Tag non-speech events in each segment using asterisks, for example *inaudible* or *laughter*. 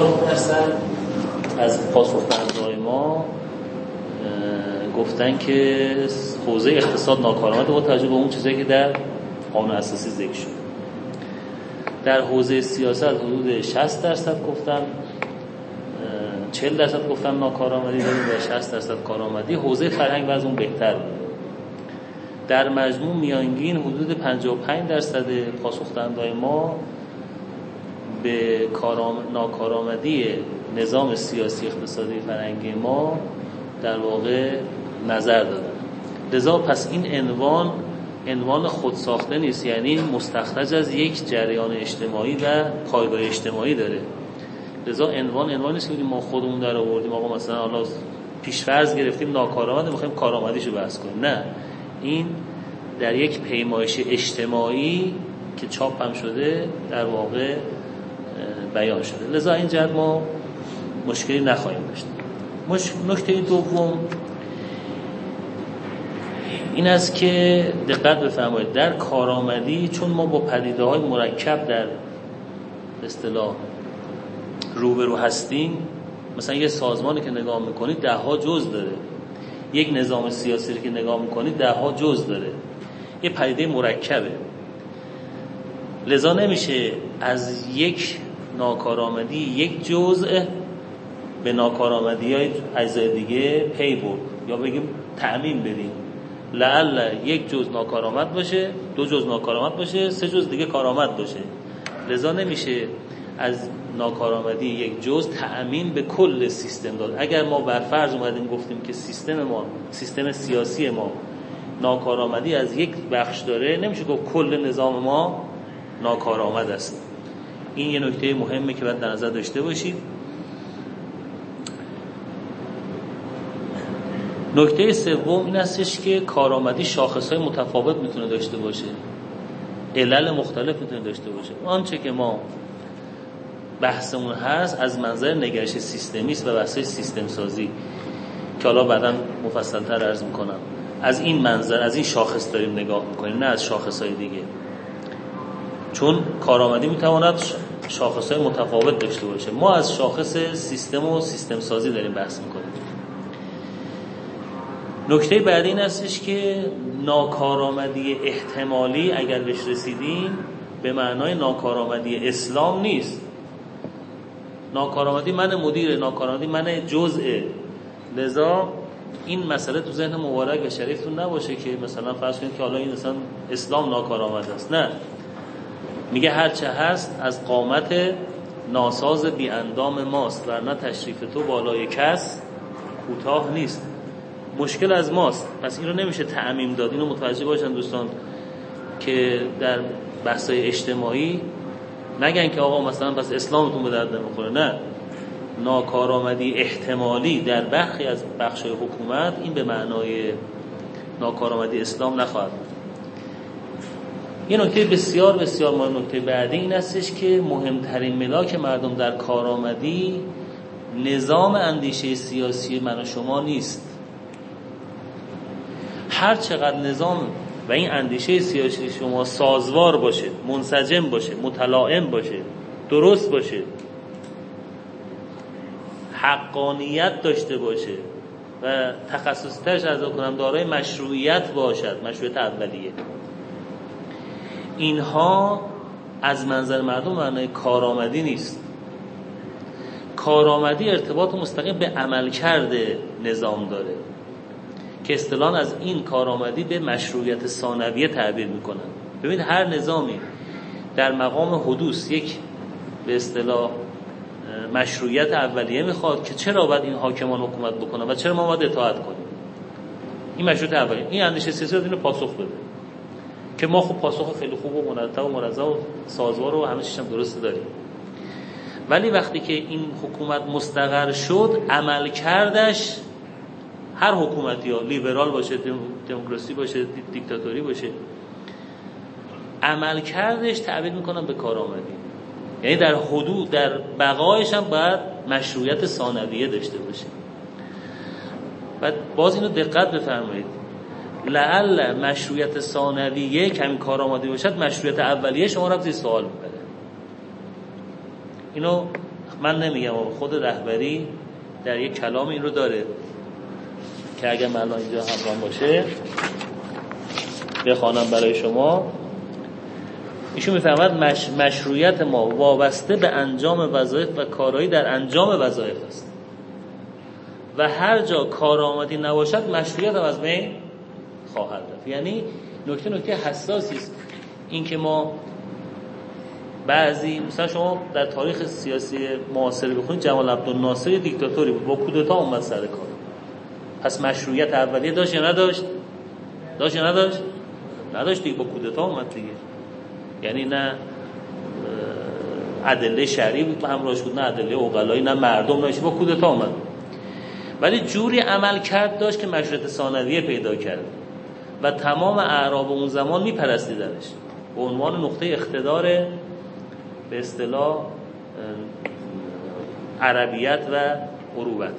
پنجاه درصد از پاسخگوهای ما گفتن که حوزه اقتصاد ناکارآمد با توجه به اون چیزایی که در قانون اساسی ذکر شد. در حوزه سیاست حدود 60 درصد گفتن 40 درصد گفتن ناکارآمدی داریم و 60 درصد کارآمدی. حوزه فرهنگ و از اون بهتر بود. در مجموع میانگین حدود 55 درصد پاسخ ما به ناکارآمدی نظام سیاسی اقتصادی فرهنگی ما در واقع نظر دادن. لذا پس این عنوان عنوان خودساخته نیست یعنی مستخرج از یک جریان اجتماعی و پایگاه اجتماعی داره. لذا عنوان عنوان نیست که ما خودمون در آوردیم آقا مثلا حالا پیشفرض گرفتیم ناکارآمد می‌خوایم کارآمدیشو بحث کنیم. نه. این در یک پیمایش اجتماعی که چاپ هم شده در واقع بیان شده. لذا این جد ما مشکلی نخواهیم داشت. نکته دوم این است که دقت بفرمایید. در کارآمدی چون ما با پدیده های مرکب در اصطلاح روبرو هستیم مثلا یه سازمانی که نگاه می‌کنید ده ها جز داره. یک نظام سیاسی که نگاه می‌کنید ده ها جز داره. یه پدیده مرکبه. لذا نمیشه از یک ناکارآمدی یک جزء به ناکارآمدی های اجزای دیگه پی برد. یا بگیم تعمین بدیم. لعل یک جز ناکارآمد باشه دو جز ناکارآمد باشه سه جز دیگه کارآمد باشه. لذا نمیشه از ناکارآمدی یک جز تأمین به کل سیستم داد. اگر ما بر فرض اومدیم گفتیم که سیستم ما سیستم سیاسی ما ناکارآمدی از یک بخش داره نمیشه گفت کل نظام ما ناکارآمد است. این یه نکته مهمه که باید در نظر داشته باشید نکته سوم این استش که کارآمدی شاخص های متفاوت می‌تونه داشته باشه. علل مختلف می‌تونه داشته باشه. آنچه که ما بحثمون هست از منظر نگرش سیستمی است و بحث سیستم سازی که حالا بعدا مفصل تر عرض می‌کنم. از این منظر از این شاخص داریم نگاه می‌کنیم نه از شاخص های دیگه. چون کارآمدی می‌تواند شاخص های متفاوت داشته باشه. ما از شاخص سیستم و سیستم سازی داریم بحث می‌کنیم. نکته بعدی این هستش که ناکارآمدی احتمالی اگر بهش رسیدیم به معنای ناکارآمدی اسلام نیست. ناکارآمدی من مدیر ناکارآمدی من جزء لذا این مسئله تو ذهن مبارک و شریفتون نباشه که مثلا فرض کنید که حالا این مثلا اسلام ناکارآمد است. نه. میگه هرچه هست از قامت ناساز بی اندام ماست ورنه تشریف تو بالای کس کوتاه نیست. مشکل از ماست. پس این رو نمیشه تعمیم داد. اینو متوجه باشن دوستان که در بحثای اجتماعی نگن که آقا مثلا پس اسلامتون به درد نمی‌خوره. نه. ناکارآمدی احتمالی در برخی از بخشای حکومت این به معنای ناکارآمدی اسلام نخواهد یه نکته بسیار بسیار مهم نکته بعدی این استش که مهمترین ملاک مردم در کارآمدی نظام اندیشه سیاسی من و شما نیست. هر چقدر نظام و این اندیشه سیاسی شما سازوار باشه منسجم باشه متلائم باشه درست باشه حقانیت داشته باشه و تخصصیتش از کنم دارای مشروعیت باشد مشروعیت اولیه. اینها از منظر مردم معنای کارآمدی نیست. کارآمدی ارتباط مستقیم به عملکرد نظام داره که اصطلاحا از این کارآمدی به مشروعیت ثانویه تعبیر می‌کنن. ببینید هر نظامی در مقام حدوث یک به اصطلاح مشروعیت اولیه می‌خواد که چرا باید این حاکمان حکومت بکنن و چرا ما باید اطاعت کنیم؟ این مشروعیت اولیه. این اندیشه سیاسی اینو پاسخ بده. که ما خب پاسخ خیلی خوب و مرتب و منظم و سازوار و همه چیزم درست داریم. ولی وقتی که این حکومت مستقر شد عمل کردش هر حکومتی ها لیبرال باشه دموکراسی باشه دیکتاتوری باشه عمل کردش تعبیر می‌کنم به کار آمدی یعنی در حدود در بقایش هم باید مشروعیت ثانویه داشته باشه و باز اینو دقت بفرمایید. لعل مشروعیت ثانویه کمی کار آماده باشد مشروعیت اولیه شما را زیر سوال می‌بره. اینو من نمیگم خود رهبری در یک کلام این رو داره که اگر من اینجا همراه باشه بخوانم برای شما. ایشون می‌فهمد مش... مشروعیت ما وابسته به انجام وظایف و کارهایی در انجام وظایف است. و هر جا کارآمدی نباشد مشروعیت هم از بین خواهد رفت. یعنی نکته نکته حساسی است اینکه ما بعضی مثلا شما در تاریخ سیاسی معاصر بخونید جمال عبدالناصر دیکتاتوری بود با کودتا اومد سر کار. پس مشروعیت اولیه داشت یا نداشت؟ داشت یا نداشت؟ نداشت دیگه با کودتا اومد دیگه. یعنی نه ادله شرعی بود همراهش بود نه ادله اوغلایی نه مردم نشی با کودتا اومد. ولی جوری عمل کرد داشت که مشروعیت ثانویه پیدا کرد. و تمام اعراب اون زمان میپرستیدنش. به عنوان نقطه اقتدار به اصطلاح عربیت و عروبت.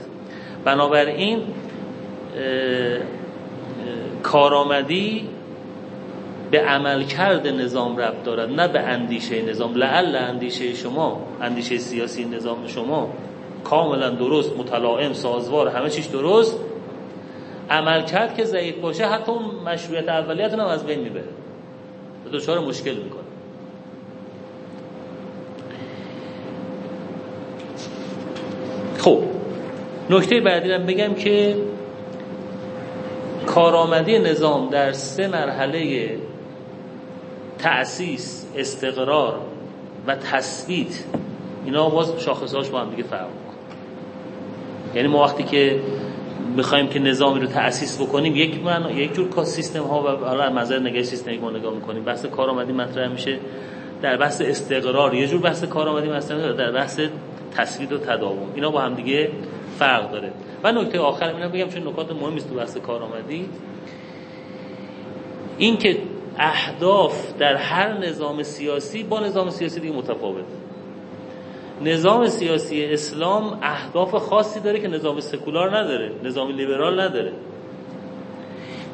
بنابراین کارآمدی به عملکرد نظام ربط دارد نه به اندیشه نظام. لعل اندیشه شما اندیشه سیاسی نظام شما کاملا درست متلائم سازوار همه چیش درست عملکرد که ضعیف باشه حتی اون مشروعیت اولیت هم از بین می‌بره. به دچار مشکل می‌کنه. خب نکته بعدی هم بگم که کارآمدی نظام در سه مرحله تأسیس استقرار و تثبیت اینا باز شاخصهاش با هم دیگه فرق یعنی ما وقتی که می‌خوایم که نظامی رو تأسیس بکنیم یک من یک جور سیستم ها و حالا از نگاه سیستمی ما نگاه می‌کنیم. بحث کارآمدی مطرح میشه. در بحث استقرار یه جور بحث کارآمدی مطرح در بحث تثبیت و تداوم. اینا با هم دیگه فرق داره. و نکته آخر اینا بگم چون نکات مهمی است تو بحث کارآمدی. این که اهداف در هر نظام سیاسی با نظام سیاسی دیگه متفاوت. نظام سیاسی اسلام اهداف خاصی داره که نظام سکولار نداره نظام لیبرال نداره.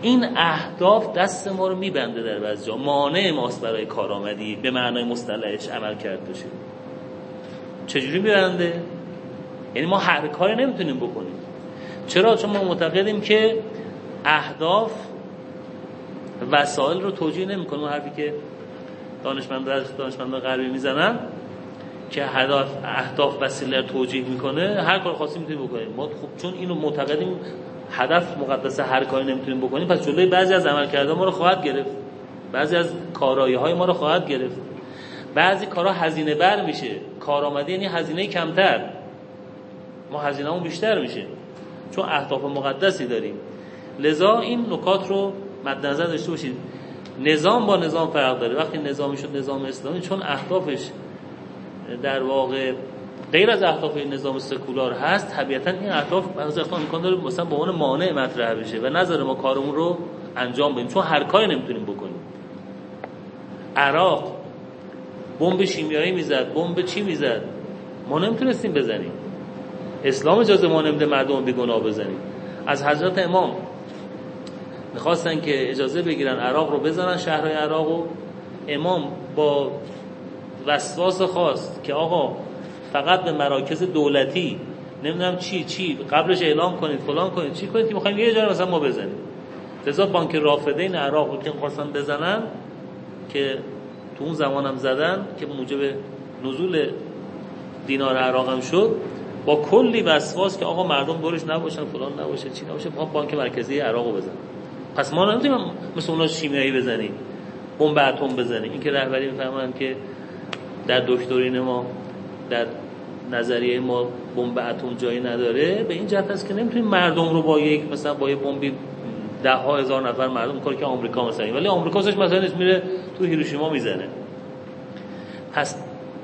این اهداف دست ما رو میبنده در بعض جا. مانع ماست برای کارآمدی به معنای مصطلحش عمل کرد باشه چجوری میبنده؟ یعنی ما هر کاری نمی‌تونیم بکنیم. چرا؟ چون ما معتقدیم که اهداف وسایل رو توجیه نمی‌کنه. حرفی که دانشمندان دانشمندان غربی می‌زنن که هدف اهداف وسیله توجیه می‌کنه هر کار خاصی می‌تونیم بکنیم. ما خب چون اینو معتقدیم هدف مقدس هر کاری نمی‌تونیم بکنیم پس جلوی بعضی از عمل ما رو خواهد گرفت. بعضی از کارایی های ما رو خواهد گرفت. بعضی کارها هزینه بر میشه. کارآمدی یعنی هزینه کمتر. ما هزینه‌مون بیشتر میشه. چون اهداف مقدسی داریم. لذا این نکات رو مد نظر داشته باشید. نظام با نظام فرق داره. وقتی نظامی شد نظام اسلامی چون اهدافش در واقع غیر از اهداف نظام سکولار هست طبیعتا این اهداف بعضی وقتا امکان داره مثلا به عنوان مانع مطرح بشه و نظر ما کارمون رو انجام بدیم. چون هر کاری نمی‌تونیم بکنیم. عراق بمب شیمیایی می‌زد بمب چی می‌زد؟ ما نمی‌تونستیم بزنیم. اسلام اجازه ما نمیده مردم بیگناه بزنیم. از حضرت امام می‌خواستن که اجازه بگیرن عراق رو بزنن شهرهای عراق و امام با وسواس خواست که آقا فقط به مراکز دولتی نمی‌دونم چی چی قبلش اعلام کنید فلان کنید چی کنید که می‌خوایم یه جایی مثلا ما بزنیم. لذا بانک رافدین عراق رو که خواستن بزنن که تو اون زمان هم زدن که موجب نزول دینار عراق هم شد. با کلی وسواس که آقا مردم دورش نباشن فلان نباشه چی نباشه ما بانک مرکزی عراق رو پس ما نمی‌تونیم مثل اونا شیمیایی بزنیم بمب اتم بزنیم. این که رهبری می‌فهمن که در دکترین ما در نظریه ما بمب اتم جایی نداره. به این جهت است که نمی‌تونیم مردم رو با یک مثلا با یه بمبی ده ها هزار نفر مردم کاری که آمریکا مثلا. ولی آمریکا ازش مثلا نیست میره تو هیروشیما می‌زنه. پس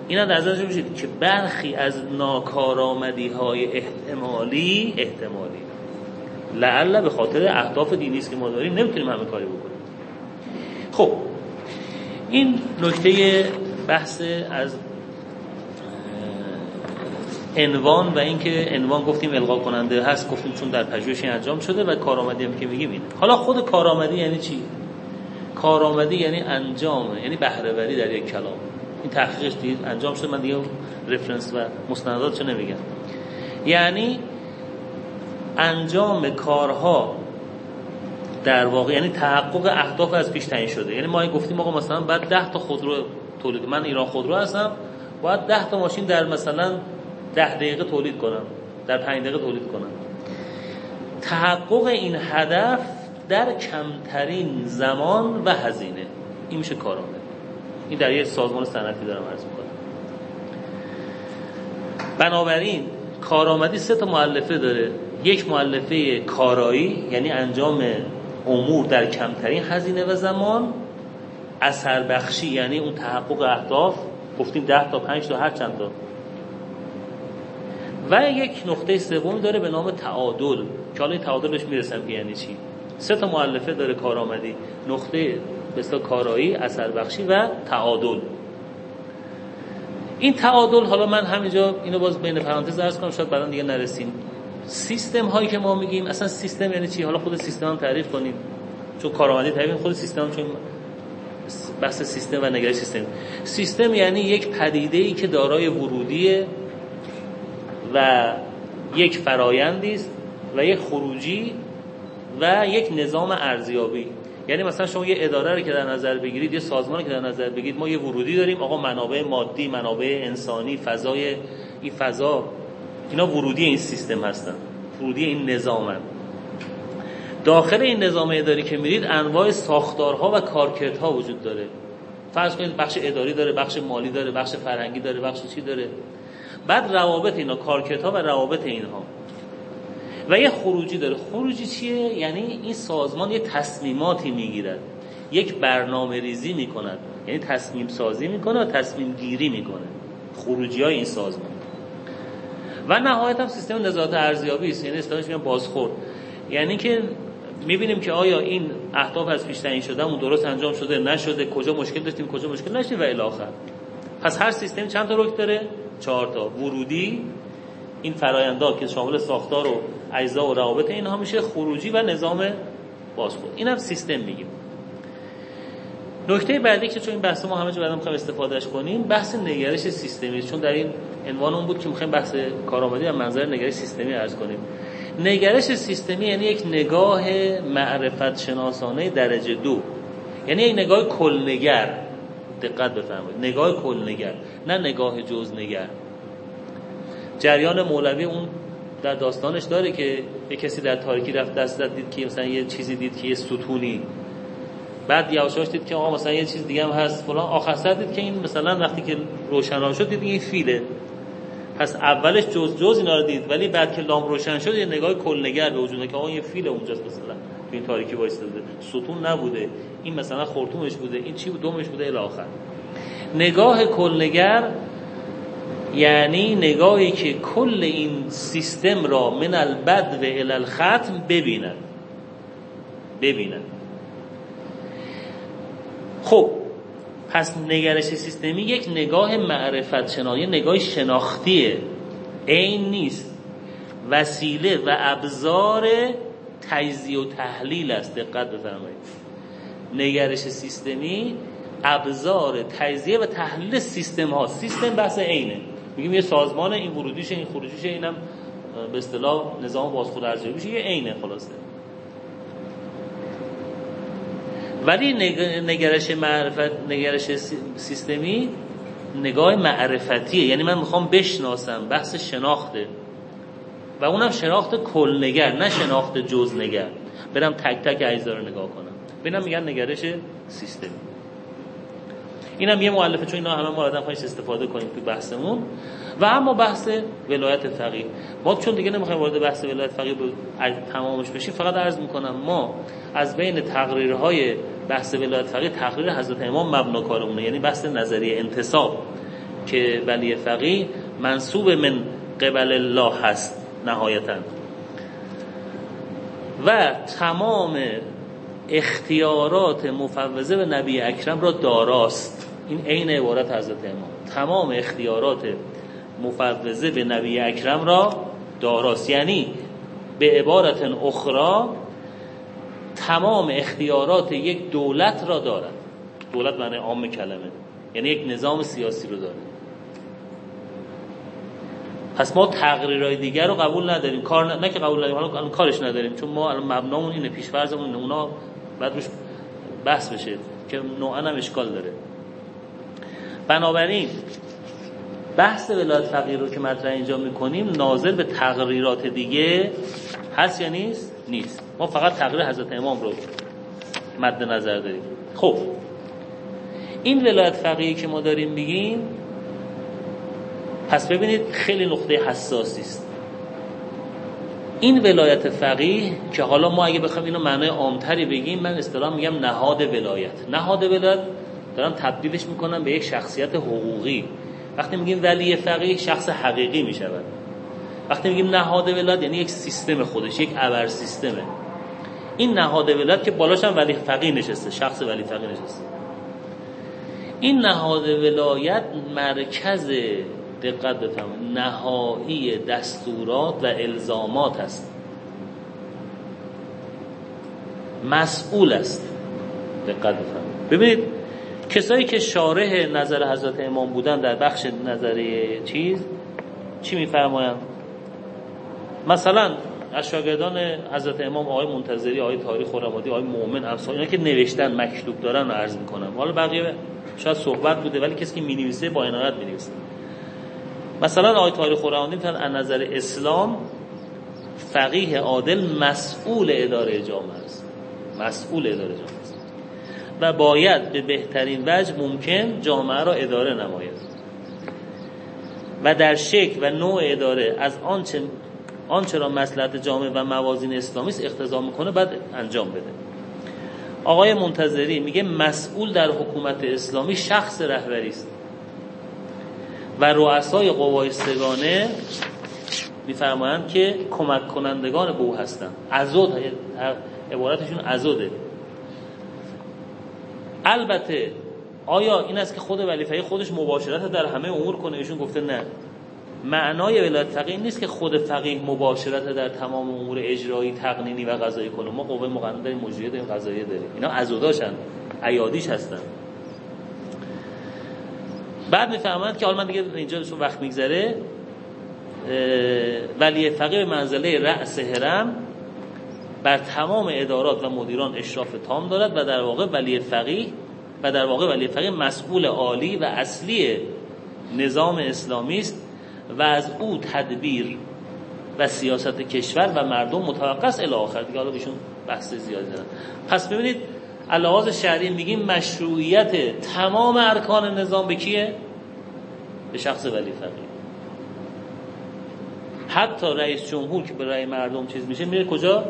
اینا در نظر بشید که برخی از ناکارآمدی های احتمالی احتمالی. لعل به خاطر اهداف دینی است که ما داریم نمی‌تونیم همه کاری بکنیم. خب این نکته بحث از عنوان و اینکه عنوان گفتیم القا کننده هست گفتیم چون در پژوهش انجام شده و کارآمدی هم که میگیم اینه. حالا خود کارآمدی یعنی چی؟ کارآمدی یعنی انجام یعنی بهرهوری در یک کلام. این تحقیقش دید انجام شد من دیگه رفرنس و مستندات چه نمیگم. یعنی انجام کارها در واقع یعنی تحقق اهداف از پیش تعیین شده. یعنی ما گفتیم آقا مثلا بعد 10 تا خودرو تولید من ایران خودرو هستم. باید 10 تا ماشین در مثلا 10 دقیقه تولید کنم. در 5 دقیقه تولید کنم. تحقق این هدف در کمترین زمان و هزینه. این میشه کارآمد این در یک سازمان صنعتی دارم عرض می‌کنم. بنابراین کارآمدی سه تا مؤلفه داره. یک مؤلفه کارایی یعنی انجام امور در کمترین هزینه و زمان. اثر بخشی یعنی اون تحقق اهداف گفتیم ده تا پنج تا هر چند تا. و یک نقطه سوم داره به نام تعادل. که حالا تعادلش می‌رسم که یعنی چی؟ سه تا مؤلفه داره کارآمدی نقطه بسیار کارایی اثر بخشی و تعادل. این تعادل حالا من همینجا اینو باز بین پرانتز عرض کنم شاید بعدا دیگه نرسیم. سیستم هایی که ما میگیم اصلا سیستم یعنی چی؟ حالا خود سیستم هم تعریف کنیم. چون کارآمدی تعریف خود سیستم چون بحث سیستم و نگرش سیستم. سیستم یعنی یک پدیده ای که دارای ورودیه و یک فرایندی است و یک خروجی و یک نظام ارزیابی. یعنی مثلا شما یه اداره رو که در نظر بگیرید یه سازمان که در نظر بگیرید ما یه ورودی داریم. آقا منابع مادی منابع انسانی فضای این فضا اینا ورودی این سیستم هستن. ورودی این نظامن. داخل این نظام اداری که میرید انواع ساختارها و کارکردها وجود داره. فرض کنید بخش اداری داره بخش مالی داره بخش فرهنگی داره بخش چی داره. بعد روابط اینا کارکردها و روابط اینها. و یه خروجی داره. خروجی چیه؟ یعنی این سازمان یه تصمیماتی می‌گیرد. یک برنامه ریزی می‌کند. یعنی تصمیم سازی می‌کنه و تصمیم گیری می‌کنه. خروجی های این سازمان. و نهایت هم سیستم نظارت ارزیابی است. یعنی اصطلاحش میگن بازخورد. یعنی که می‌بینیم که آیا این اهداف از پیش تعیین شده اون درست انجام شده نشده کجا مشکل داشتیم کجا مشکل نشدیم و الی آخر پس هر سیستم چند تا رکن داره؟ چهار تا. ورودی این فرایندا که شامل ساختار و اجزا و روابط اینها میشه خروجی و نظام بازخورد. اینم سیستم میگیم. نکته بعدی که چون این بحث ما همه جا بعدا می‌خوایم استفادهش کنیم بحث نگرش سیستمی چون در این عنوان اون بود که می‌خوایم بحث کارآمدی و منظر نگرش سیستمی عرض کنیم. نگرش سیستمی یعنی یک نگاه معرفت شناسانه درجه دو. یعنی یک نگاه کلنگر. دقت بفرمایید. نگاه کلنگر نه نگاه جزنگر جریان مولوی اون در داستانش داره که یه کسی در تاریکی رفت دست داد دید که مثلا یه چیزی دید که یه ستونی. بعد یواشاش دید که آقا مثلا یه چیز دیگه هم هست فلان. آخر سر دید که این مثلا وقتی که روشن شد دید این فیله. پس اولش جز جز اینا رو دید ولی بعد که لام روشن شد یه نگاه کلنگر به وجود که آقا یه فیل اونجاست مثلا تو این تاریکی وایساده ستون نبوده. این مثلا خرطومش بوده. این چی بود؟ دومش بوده. الی آخر. نگاه کلنگر یعنی نگاهی که کل این سیستم را من البد و الختم ببیند. ببیند. خب پس نگرش سیستمی یک نگاه معرفت شناسی نگاه شناختیه. این نیست. وسیله و ابزار تجزیه و تحلیل است. دقت بفرمایید. نگرش سیستمی ابزار تجزیه و تحلیل سیستم ها. سیستم بحث عینه. میگیم یه سازمان این ورودیشه این خروجیشه اینم به اصطلاح نظام بازخورد ارزیابی میشه یه عینه خلاصه. ولی نگرش معرفت نگرش سیستمی نگاه معرفتیه یعنی من می‌خوام بشناسم بحث شناخته. و اونم شناخت کلنگر نه شناخت جزنگر. برم تک تک اجزا رو نگاه کنم. ببینم میگن نگرش سیستمی. اینم یه مؤلفه چون اینا همه ما آدم استفاده کنیم تو بحثمون. و اما بحث ولایت فقیه. ما چون دیگه نمی‌خوایم وارد بحث ولایت فقیه تمامش بشیم فقط عرض می‌کنم ما از بین تقریرهای بحث ولایت فقیه تقریر حضرت امام مبنا کارمونه. یعنی بحث نظریه انتصاب که ولی فقیه منصوب من قبل الله هست نهایتا. و تمام اختیارات مفوضه به نبی اکرم را داراست. این عین عبارت حضرت امام. تمام اختیارات مفوضه به نبی اکرم را داراست. یعنی به عبارت اخرى تمام اختیارات یک دولت را دارد. دولت معنی عام کلمه. یعنی یک نظام سیاسی رو داره پس ما تغییرهای دیگر رو قبول نداریم. کار نه, نه که قبول نداریم حالا کارش نداریم. چون ما الان مبنامون اینه پیشفرضمون اونا بعد روش بحث بشه که نوعا هم اشکال داره. بنابراین بحث ولایت فقیه رو که مطرح اینجا می‌کنیم ناظر به تغییرات دیگه هست یا نیست؟ نیست. ما فقط تغییر حضرت امام رو مد نظر داریم. خب. این ولایت فقیه که ما داریم میگیم پس ببینید خیلی نقطه حساسی است. این ولایت فقیه که حالا ما اگه بخوایم اینو معنای عامتری بگیم من اصطلاح میگم نهاد ولایت. نهاد ولایت دارم تبدیلش می‌کنم به یک شخصیت حقوقی. وقتی میگیم ولی فقیه شخص حقیقی می‌شود. وقتی میگیم نهاد ولایت یعنی یک سیستم خودش یک ابر سیستمه. این نهاد ولایت که بالاش هم ولی فقیه نشسته شخص ولی فقیه نشسته. این نهاد ولایت مرکز دقت بفرمایید نهایی دستورات و الزامات است. مسئول است. دقت بفرمایید ببینید کسایی که شارح نظر حضرت امام بودن در بخش نظریه چیز چی میفرمایند؟ مثلا از شاگردان حضرت امام آقای منتظری آقای تاریخ خرمادی آقای مؤمن امثال اینا که نوشتن مکتوب دارن عرض می‌کنم. حالا بقیه شاید صحبت بوده ولی کسی که می‌نویسه با عنایت می‌نویسه. مثلا آقای تاریخ خرمادی می‌تونن از نظر اسلام فقیه عادل مسئول اداره جامعه است. مسئول اداره جامعه. و باید به بهترین وجه ممکن جامعه را اداره نماید. و در شکل و نوع اداره از آنچه آنچه را مسلحت جامعه و موازین اسلامی است اقتضا می‌کنه بعد انجام بده. آقای منتظری میگه مسئول در حکومت اسلامی شخص رهبری است. و رؤسای قوای سگانه میفرمایند که کمک کنندگان به او هستند. عزود عبارتشون عزوده البته آیا این است که خود ولی خودش مباشرت در همه امور کنه؟ ایشون گفته نه. معنای ولایت فقیه نیست که خود فقیه مباشرت در تمام امور اجرایی تقنینی و قضایی کنه. ما قوه مقننه داریم مجریه داریم قضایی داریم. اینا عزوداشن عیادیش هستن. بعد می‌فهمند که حالا من دیگه اینجا چون وقت میگذره ولی فقیه منزله رأس هرم بر تمام ادارات و مدیران اشراف تام دارد و در واقع ولی فقیه و در واقع ولی فقیه مسئول عالی و اصلی نظام اسلامی است و از او تدبیر و سیاست کشور و مردم متوقع است الی آخر. دیگه حالا بهشون بحث زیادی دارن پس ببینید علاوه شرعی میگیم مشروعیت تمام ارکان نظام به کیه؟ به شخص ولی فقیه. حتی رئیس جمهور که به رأی مردم چیز میشه میره کجا؟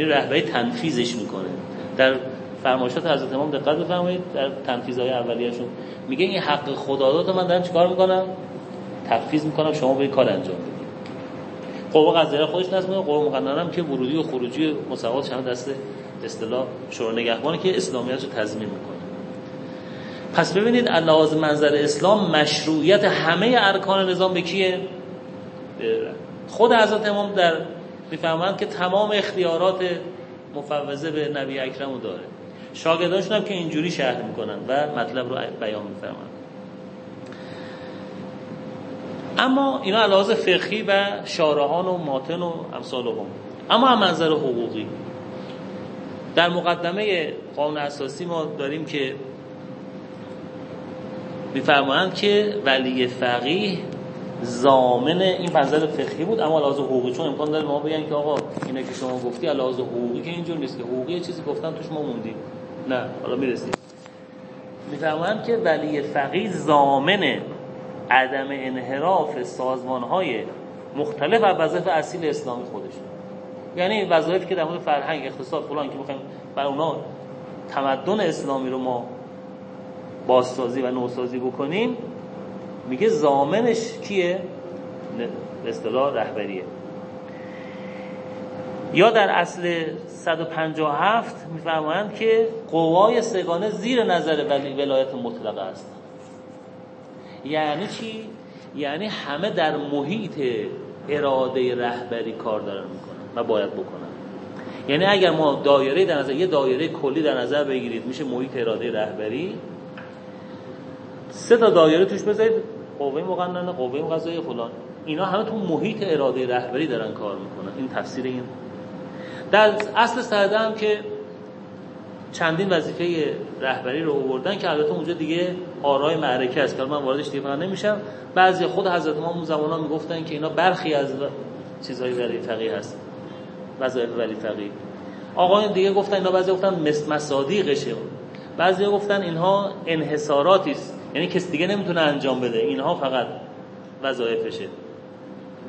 میره رهبری تنفیذش می‌کنه. در فرمایشات حضرت امام دقت بفرمایید در تنفیذهای اولیه‌شون. میگه این حق خداداد من دارم چیکار می‌کنم؟ تفویض می‌کنم شما به کار انجام بدید. قوه قضاییه خودش نظم قوه مقننه هم که ورودی و خروجی مساوات شما دست اصطلاح شورای نگهبانی که اسلامیت رو تضمین می‌کنه. پس ببینید لحاظ منظر اسلام مشروعیت همه ارکان نظام به کیه؟ خود حضرت امام در می‌فهمند که تمام اختیارات مفوضه به نبی اکرم رو داره. شاگردانشون هم که اینجوری شهر می‌کنن و مطلب رو بیان میفرمند اما اینا علاوه فقهی و شارحان و ماتن و امثال هم. اما هم منظر حقوقی. در مقدمه قانون اساسی ما داریم که میفرمایند که ولی فقیه زامن این منظر فقهی بود اما لحاظ حقوقی چون امکان داره ما بگن که آقا اینه که شما گفتی لحاظ حقوقی که اینجور نیست که حقوقی چیزی گفتن توش ما موندیم. نه حالا می‌رسیم. میفرمایند که ولی فقیه زامنه عدم انحراف سازمان های مختلف از وظایف اصیل اسلامی خودش. یعنی وظایفی که در مورد فرهنگ اقتصاد فلان که بخوایم بر اونا تمدن اسلامی رو ما بازسازی و نوسازی بکنیم میگه زامنش کیه؟ به اصطلاح رهبریه. یا در اصل 157 میفرمایند که قوای سگانه زیر نظر ولایت مطلقه است. یعنی چی؟ یعنی همه در محیط اراده رهبری کار دارن می‌کنن و باید بکنن. یعنی اگر ما دایره در نظر یه دایره کلی در نظر بگیرید میشه محیط اراده رهبری. سه تا دایره توش بذارید. قوه مقننه قوه قضاییه فلان. اینا همه تو محیط اراده رهبری دارن کار می‌کنن. این تفسیر این. در اصل سرده هم که چندین وظیفه رهبری رو آوردن که البته اونجا دیگه آرای معرکه است که من واردش دیگه نمیشم. بعضی خود حضرت ما اون زمانا می‌گفتن که اینا برخی از چیزهای ولی فقیه هست. وظایف ولی فقیه. آقایان دیگه گفتن اینا بعضی گفتن مصادیقشه. بعضی گفتن اینها انحصاراتی است. یعنی کسی دیگه نمی‌تونه انجام بده. اینها فقط وظایفشه.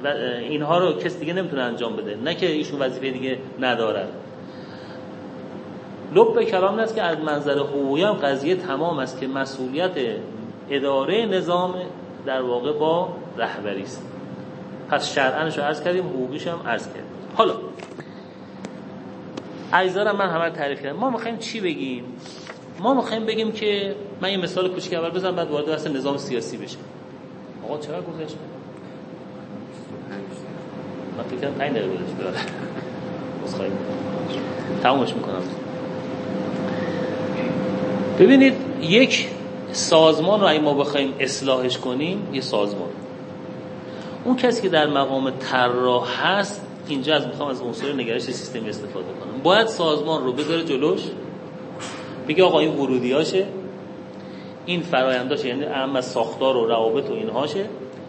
و اینها رو کسی دیگه نمی‌تونه انجام بده. نه که ایشون وظیفه دیگه ندارن. لب کلام است که از منظر حقوقی هم قضیه تمام است که مسئولیت اداره نظام در واقع با رهبری است. پس شرعنش رو عرض کردیم حقوقیش هم عرض کردیم. حالا اجزا من همه تعریف کردم. ما می‌خوایم چی بگیم؟ ما می‌خوایم بگیم که من یه مثال کوچیک اول بزنم بعد وارد بحث نظام سیاسی بشم آقا چرا گذاشت من فکر کنم 5 دقیقه گذاشت بله. خواهیم. تمومش می‌کنم. ببینید یک سازمان رو اگه ما بخوایم اصلاحش کنیم یه سازمان. اون کسی که در مقام طراح هست اینجا از می‌خوام از عنصر نگرش سیستم استفاده کنم. باید سازمان رو بذاره جلوش. بگه آقا این ورودیاشه این فراینداشه یعنی اهم از ساختار و روابط و اینهاشه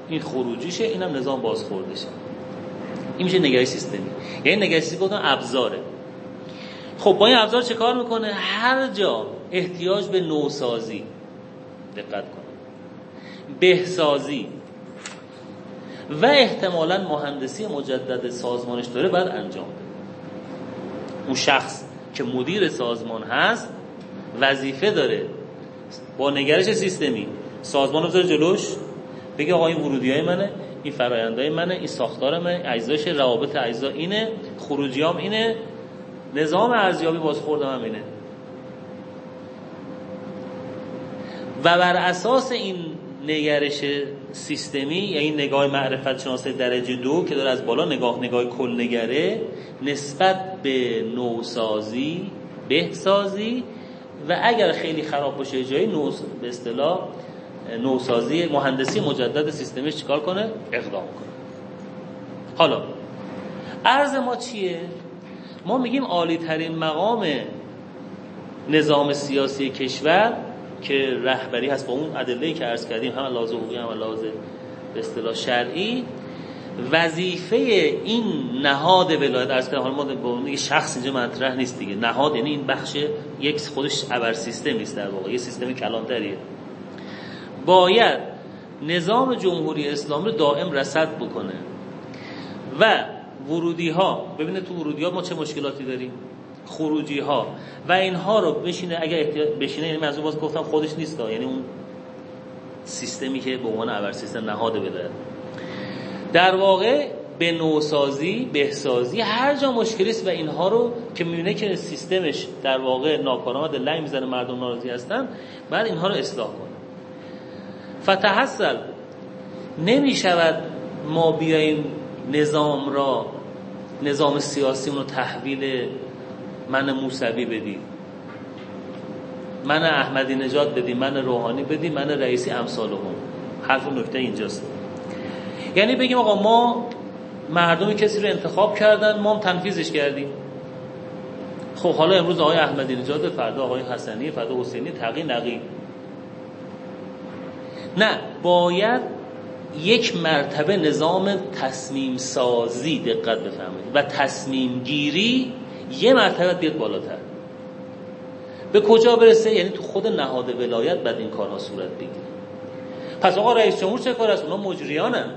این خروجیشه اینم نظام بازخوردشه. این میشه نگرش سیستمی. یعنی نگرش سیستمی ابزاره. خب با این ابزار چه کار می‌کنه؟ هر جا احتیاج به نوسازی دقت کنه. بهسازی. و احتمالا مهندسی مجدد سازمانش داره باید انجام بده. اون شخص که مدیر سازمان هست وظیفه داره با نگرش سیستمی. سازمان بذاره جلوش. بگه آقا این ورودی های منه این فرایندهای منه این ساختار منه اجزاش روابط اجزا اینه خروجیام اینه نظام ارزیابی بازخوردم هم اینه. و بر اساس این نگرش سیستمی یعنی نگاه معرفت شناسی درجه دو که داره از بالا نگاه نگاه کل نگره نسبت به نوسازی بهسازی و اگر خیلی خراب باشه جایی نو به اصطلاح نوسازی مهندسی مجدد سیستمش چیکار کنه؟ اقدام کنه. حالا عرض ما چیه؟ ما میگیم عالی ترین مقام نظام سیاسی کشور که رهبری هست. با اون ادله که عرض کردیم هم لازم حقوقی هم لازم به اصطلاح شرعی وظیفه این نهاد ولایت عرض کردم حالا ما با شخص اینجا مطرح نیست دیگه. نهاد یعنی این بخش یک خودش ابر سیستم نیست در واقع یه سیستم کلانتریه. باید نظام جمهوری اسلامی رو دائم رصد بکنه. و ورودی ها ببینه تو ورودی ها ما چه مشکلاتی داریم؟ خروجی ها و اینها رو بشینه اگر بشینه یعنی از باز گفتم خودش نیست یعنی اون سیستمی که به عنوان ابر سیستم نهاد بده در واقع به نوسازی بهسازی هر جا مشکلی است و اینها رو که می‌بینه که سیستمش در واقع ناکارآمد لنگ می‌زنه مردم ناراضی هستن بعد اینها رو اصلاح کنه. فتحصل نمی شود ما بیاییم نظام را نظام سیاسی رو تحویل من موسوی بدی من احمدی نجات بدی من روحانی بدی من رئیسی امثال هم حرف نکته اینجاست. یعنی بگیم آقا ما مردم کسی رو انتخاب کردن ما هم تنفیزش کردیم. خب حالا امروز آقای احمدی نژاد فردا آقای حسنی فردا حسینی تقی نقی. نه باید یک مرتبه نظام تصمیم سازی دقت بفهمید و تصمیم گیری یه مرتبه بیاد بالاتر. به کجا برسه؟ یعنی تو خود نهاد ولایت بعد این کارها صورت بگیره. پس آقا رئیس جمهور چه کار است؟ اونا مجریانن.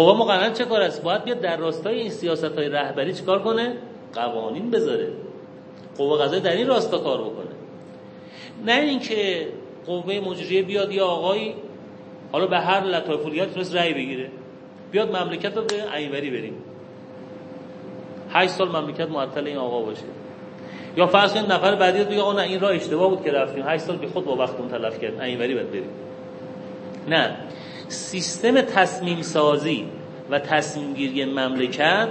قوا مقننه چه کار است؟ باید بیاد در راستای این سیاست های رهبری چیکار کنه؟ قوانین بذاره. قوا قضایی در این راستا کار بکنه. نه اینکه قوه مجریه بیاد یا آقایی حالا به هر لطایف تونست رأی بگیره. بیاد مملکت رو به عینوری بریم. هشت سال مملکت معطل این آقا باشه. یا فرض کنید نفر بعدی بگه آقا این راه اشتباه بود که رفتیم. هشت سال بی خود با وقتمون تلف کرد اینوری باید بریم. نه. سیستم تصمیم سازی و تصمیم گیری مملکت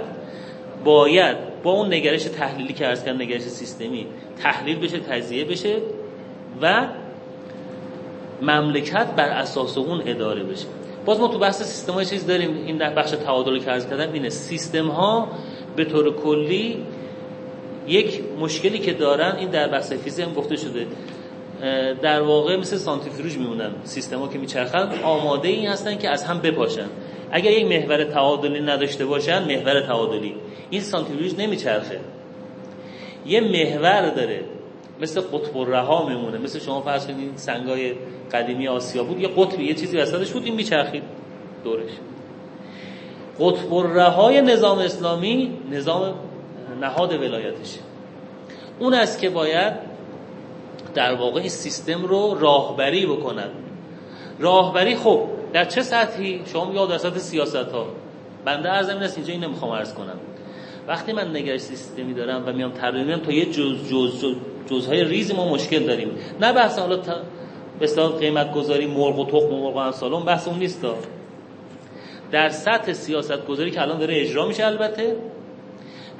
باید با اون نگرش تحلیلی که ارز نگرش سیستمی تحلیل بشه تجزیه بشه و مملکت بر اساس اون اداره بشه. باز ما تو بحث سیستم های چیز داریم. این در بخش تعادل که عرض کردم اینه. سیستم ها به طور کلی یک مشکلی که دارن این در بحث فیزیک هم گفته شده. در واقع مثل سانتریفیوژ میمونن ها که میچرخن. آماده این هستن که از هم بپاشن. اگر یک محور تعادلی نداشته باشن محور تعادلی. این سانتریفیوژ نمیچرخه. یه محور داره. مثل قطب رها میمونه. مثل شما فرض کنید سنگای قدیمی آسیا بود. یه قطبی یه چیزی وسطش بود این میچرخید. دورش. قطب رهای نظام اسلامی نظام نهاد ولایتشه اون است که باید در واقع این سیستم رو راهبری بکنن. راهبری خب در چه سطحی؟ شما میگه در سطح سیاست ها بنده ارزم این است اینجا این نمی‌خوام عرض کنم. وقتی من نگرش سیستمی دارم و میام طراحی تا یه جز جز جزهای ریزی ما مشکل داریم. نه بحث حالا تا به قیمت گذاری مرغ و تخم و مرغ و امثال بحث اون نیست در سطح سیاست گذاری که الان داره اجرا میشه البته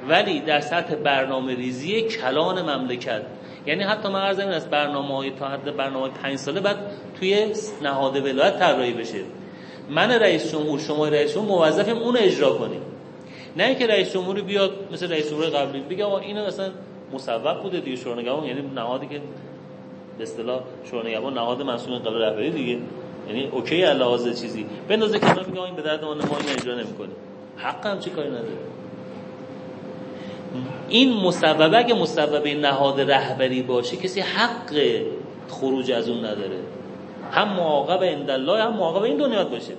ولی در سطح برنامه ریزی کلان مملکت یعنی حتی من عرض از برنامه های تا حد برنامه پنج ساله بعد توی نهاد ولایت طراحی بشه. من رئیس جمهور شما رئیس جمهور موظفیم اون اجرا کنیم. نه اینکه رئیس جمهوری بیاد مثل رئیس جمهور قبلی بگه آقا اینو مثلا مصوب بوده دیگه شورای نگهبان یعنی نهادی که به اصطلاح شورای نگهبان نهاد مسئول انقلاب رهبری دیگه. یعنی اوکی علاوه چیزی. بندازه کنار میگه این به درد ما ما اجرا نمی‌کنیم. حق هم چی کاری نداره؟ این مسببه اگه مسببه نهاد رهبری باشه کسی حق خروج از اون نداره. هم معاقب الله هم معاقب این دنیا باشه.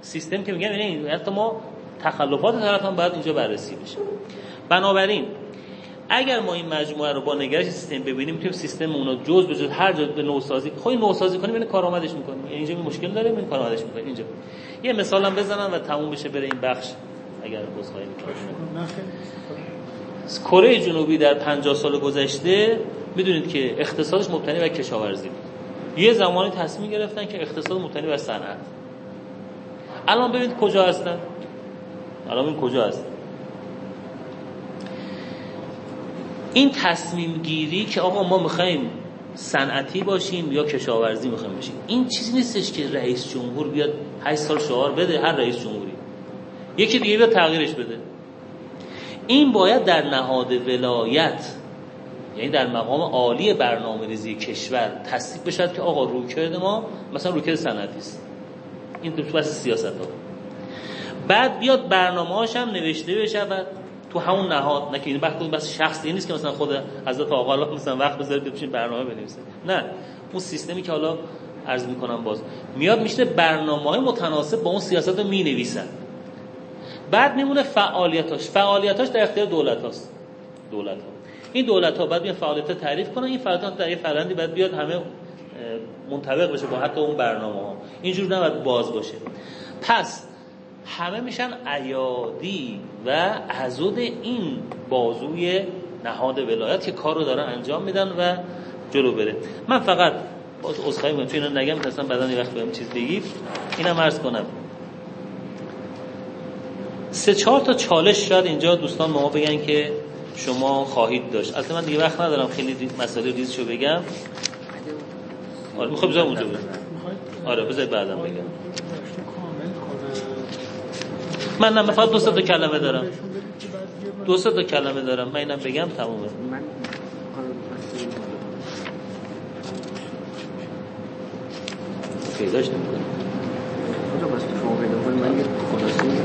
سیستم که میگم یعنی حتی ما تخلفات طرف هم باید اینجا بررسی بشه. بنابراین اگر ما این مجموعه رو با نگرش سیستم ببینیم می‌تونیم سیستم اونو جز به جز هر جا به نوسازی خب نوسازی کنیم یعنی کارآمدش می‌کنیم. یعنی اینجا مشکل داره این کارآمدش می‌کنیم. اینجا. یه مثالم بزنم و تموم بشه بره این بخش اگر بزخواهی می‌کنم. کره جنوبی در 50 سال گذشته می‌دونید که اقتصادش مبتنی بر کشاورزی. بود یه زمانی تصمیم گرفتن که اقتصاد مبتنی بر صنعت. الان ببینید کجا هستن. الان این کجا هست این تصمیم گیری که آقا ما می‌خوایم صنعتی باشیم یا کشاورزی می‌خوایم باشیم این چیزی نیستش که رئیس جمهور بیاد 8 سال شعار بده هر رئیس جمهوری. یکی دیگه بیاد تغییرش بده. این باید در نهاد ولایت یعنی در مقام عالی برنامه ریزی کشور تصدیق بشد که آقا رویکرد ما مثلا رویکرد صنعتی است. این تو بس سیاست ها بعد بیاد برنامه هم نوشته بشه و تو همون نهاد. نه که این وقت بس شخصی نیست که مثلا خود حضرت آقا الله مثلا وقت بذاره بپیشین برنامه بنویسه. نه. اون سیستمی که حالا عرض می‌کنم باز. میاد میشه برنامه های متناسب با اون سیاست رو می‌نویسن. بعد میمونه فعالیتاش. فعالیتاش در اختیار دولت هاست. دولت ها. این دولت ها بعد بیان فعالیت تعریف کنن این فعالیت در یه فرندی بعد بیاد همه منطبق بشه با حتی اون برنامه ها. اینجور نباید باز باشه. پس همه میشن ایادی و عزود این بازوی نهاد ولایت که کار رو دارن انجام میدن و جلو بره. من فقط باز عذرخواهی می‌کنم چون اینو نگم مثلا بعدا یه وقت بهم چیز بگید اینم عرض کنم. سه چهار تا چالش شاید اینجا دوستان ما بگن که شما خواهید داشت. البته من دیگه وقت ندارم خیلی مسئله ریزشو بگم. آره می‌خوام بذارم اونجا بگم. آره بذارید بعدم بگم. من نه فقط دو تا کلمه دارم. دو تا کلمه دارم. من اینم بگم تمومه. پیداش نمی‌کنم.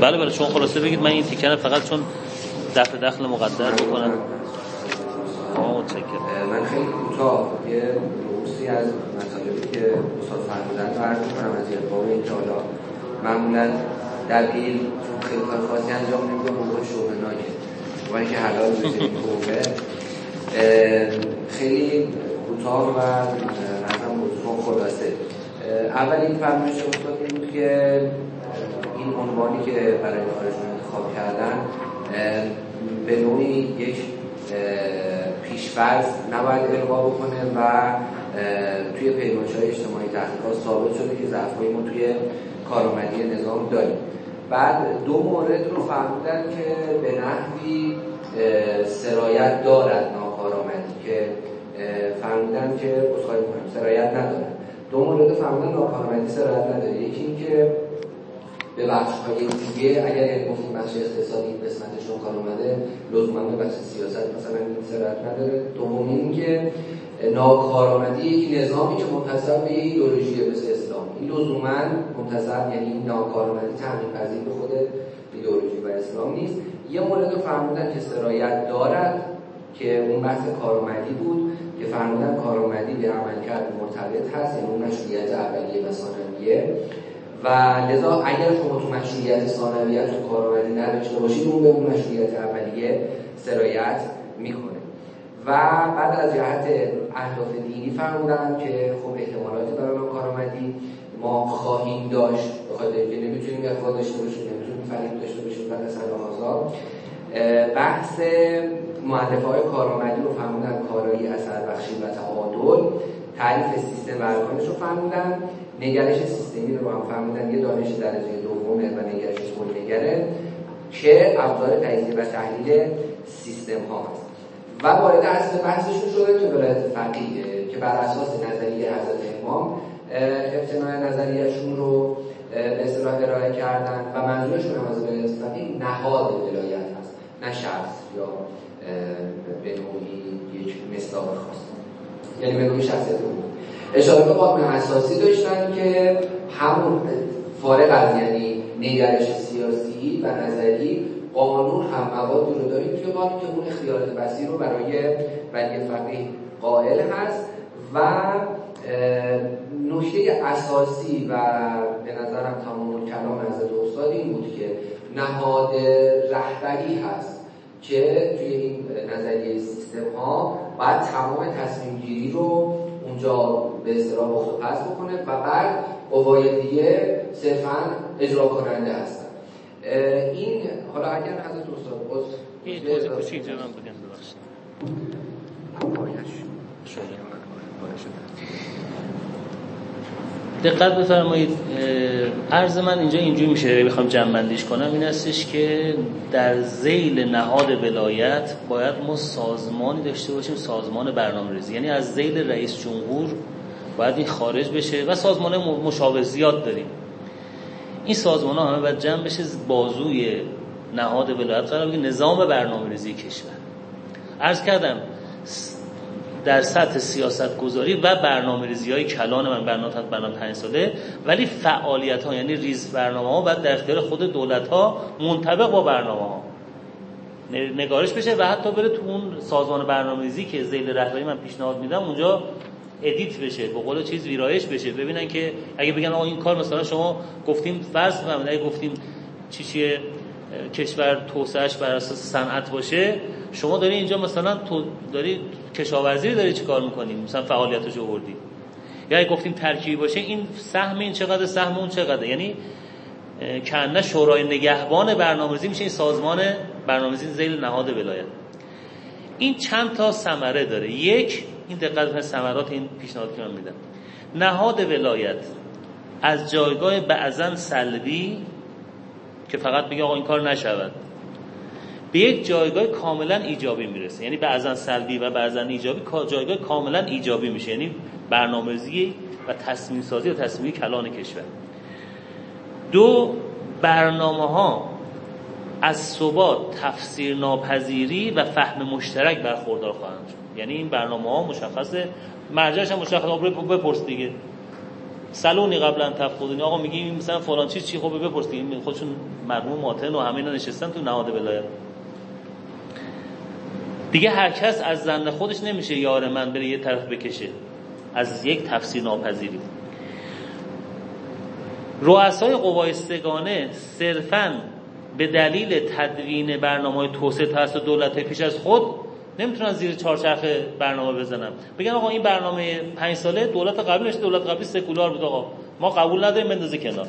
بله بله چون خلاصه بگید. من این تیکر فقط چون دفع دخل مقدر می‌کنم من خیلی کوتاه. یه روسی از مطالبی که استاد فرمودن رو عرض کنم از باب این حالا معمولا دبیل چون خیلی کار خاصی انجام نمیده موقع شبه ناکه موقعی که حلال بشه خیلی کوتاه و مثلا موضوع خلاصه. اول این فرمایش استاد این بود که این عنوانی که برای کارشون انتخاب کردن به نوعی یک پیشفرض نباید القا بکنه و توی پیمانش های اجتماعی تحقیقات ثابت شده که ضعف ما توی کارآمدی نظام داریم. بعد دو مورد رو فهمیدن که به نحوی سرایت دارد ناکارآمدی که فهمیدن که بسخواهی سرایت ندارد. دو مورد فهمیدن ناکارآمدی سرایت نداره یکی اینکه به بخش های دیگه. اگر گفتیم بخش اقتصادی قسمتشون کار اومده لزوما به بخش سیاست مثلا این سرعت نداره. دوم اینکه ناکارآمدی یک نظامی که منتصب به ایدئولوژی مثل اسلام. این لزوما منتصب یعنی ناکارآمدی تعمین پذیر به خود ایدئولوژی و اسلام نیست. یه مورد رو فرمودن که سرایت دارد که اون بحث کارآمدی بود که فرمودن کارآمدی به عملکرد مرتبط هست یعنی اون مشروعیت اولیه و ثانویه. و لذا اگر شما تو مشروعیت ثانویت و کارآمدی نداشته باشید اون به اون مشروعیت اولیه سرایت می‌کنه. و بعد از جهت اهداف دینی فرمودن که خب احتمالات برای کارآمدی ما خواهیم داشت بخاطر که نمی‌تونیم اقوا داشته باشیم نمی‌تونیم فریب داشته باشیم بعد از بحث معلفه های کارآمدی رو فهموندن کارایی اثر بخشی و تعادل. تعریف سیستم و ارکانش رو فهموندن نگرش سیستمی رو هم فهموندن یه دانش درجه دومه و نگرش نگره که ابزار تجزیه و تحلیل سیستم ها هست و وارد اصل بحثشون شده که ولایت فقیه که بر اساس نظریه حضرت امام اقتناع نظریهشون رو به اصطلاح ارائه کردن و منظورشون هم از ولایت فقیه نهاد ولایت هست نه شخص یا به نوعی یک مصداق خاص. یعنی به نوعی شخصیت بود اشاره به قانون اساسی داشتن که همون فارغ از یعنی نگرش سیاسی و نظری قانون هم مواد رو داریم توی قانون که اون اختیارات وسیع رو برای ولی فقیه قائل هست و نکته اساسی و به نظرم تمام کلام از استاد این بود که نهاد رهبری هست که توی این نظریه سیستم ها باید تمام تصمیم گیری رو اونجا به اصطلاح و پس بکنه و بعد قوای دیگه صرفا اجرا کننده هستن. این حالا اگر حضرت استاد باز این توضیح کوچیک بگم ببخشید. دقت بفرمایید عرض من اینجا اینجوری میشه بخوام جمع بندیش کنم این هستش که در زیل نهاد ولایت باید ما سازمانی داشته باشیم سازمان برنامه ریزی یعنی از زیل رئیس جمهور باید این خارج بشه و سازمان مشابه زیاد داریم. این سازمان ها همه باید جمع بشه بازوی نهاد ولایت. قرار نظام برنامه ریزی کشور. عرض کردم در سطح سیاست گذاری و برنامه ریزی های کلان من برنامه برنامه پنج ساله ولی فعالیت ها یعنی ریز برنامه ها باید در اختیار خود دولت ها منطبق با برنامه ها نگارش بشه و حتی بره تو اون سازمان برنامه ریزی که ذیل رهبری من پیشنهاد میدم اونجا edit بشه به قول چیز ویرایش بشه. ببینن که اگه بگن آقا این کار مثلا شما گفتیم فرض کنم اگه گفتیم چی چیه کشور توسعهش بر اساس صنعت باشه شما داری اینجا مثلا تو داری کشاورزی داری چیکار می‌کنی؟ مثلا فعالیتش آوردی یا اگه گفتیم ترکیبی باشه این سهم این چقدر سهم اون چقدر. یعنی کنه شورای نگهبان برنامه‌ریزی میشه این سازمان برنامه‌ریزی زیل نهاد ولایت. این چند تا ثمره داره. یک این دقت به ثمرات این پیشنهاد که من میدم. نهاد ولایت از جایگاه بعضا سلبی که فقط میگه آقا این کار نشود به یک جایگاه کاملا ایجابی می‌رسه. یعنی بعضا سلبی و بعضا ایجابی جایگاه کاملا ایجابی میشه. یعنی برنامه‌ریزی و تصمیم سازی و تصمیم کلان کشور. دو برنامه ها از ثبات تفسیر ناپذیری و فهم مشترک برخوردار خواهند شد. یعنی این برنامه ها مشخصه. مرجعش هم مشخص بپرس دیگه. سالونی قبلا تفقدونی آقا میگیم مثلا فلان چیز چی؟ خوبه بپرس دیگه. خودشون مرموم ماتن و همه اینا نشستن تو نهاد ولایت. دیگه هر کس از زن خودش نمیشه یار من بره یه طرف بکشه. از یک تفسیر ناپذیری. رؤسای قوای استگانه صرفا به دلیل تدوین برنامه توسعه توسط دولت پیش از خود نمی‌تونن زیر چهارچرخ برنامه بزنن بگن آقا این برنامه پنج ساله دولت قبلی نشته دولت قبلی سکولار بود آقا. ما قبول نداریم بندازه کنار.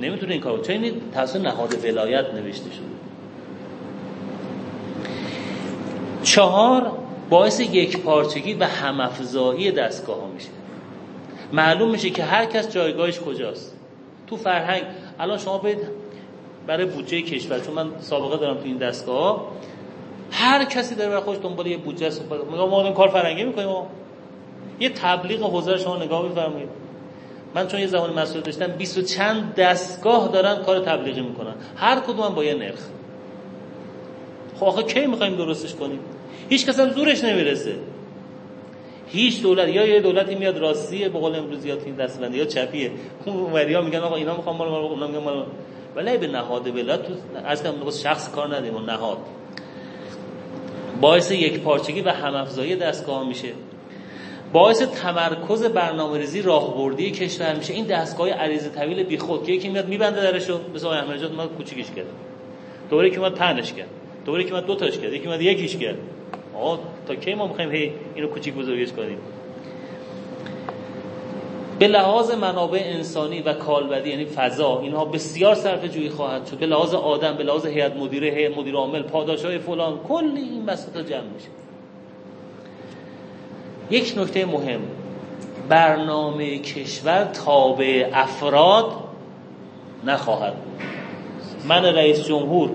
نمی‌تونه این کارو. چون این توسط نهاد ولایت نوشته شده. چهار باعث یک پارچگی و همافزایی دستگاه ها میشه. معلوم میشه که هر کس جایگاهش کجاست. تو فرهنگ الان شما برید برای بودجه کشور چون من سابقه دارم تو این دستگاه. هر کسی داره برای خودش دنبال یه بودجه است. ما این کار فرهنگی می‌کنیم یه تبلیغ حوزه شما نگاه بفرمایید من چون یه زمان مسئول داشتم 20 و چند دستگاه دارن کار تبلیغی می‌کنن. هر کدوم با یه نرخ. خب آخه کی می‌خوایم درستش کنیم؟ هیچ کس هم زورش نمی‌رسه. هیچ دولت یا یه دولتی میاد راستیه به قول امروزیات این دستبندی یا چپیه. اون وریا میگن آقا اینا می‌خوام مال اونا میگن مال ولی به نهاد ولایت تو از کم شخص کار ندیم و نهاد. باعث یک پارچگی و همافزایی دستگاه میشه. باعث تمرکز برنامه ریزی راهبردی کشور میشه. این دستگاه عریضه طویل بیخود که یکی میاد میبنده درشو. مثلا احمد نژاد ما کوچیکش کرد دوره که اومد پنج کرد. دوره که اومد دو تاش کرد. یکی اومد یکیش کرد. آقا تا کی ما می‌خوایم هی اینو کوچیک بزرگش کنیم؟ به لحاظ منابع انسانی و کالبدی یعنی فضا اینها بسیار صرف جویی خواهد شد. به لحاظ آدم به لحاظ هیئت مدیره هیئت مدیر عامل پاداش فلان کلی این بساطا جمع میشه. یک نکته مهم. برنامه کشور تابع افراد نخواهد من رئیس جمهور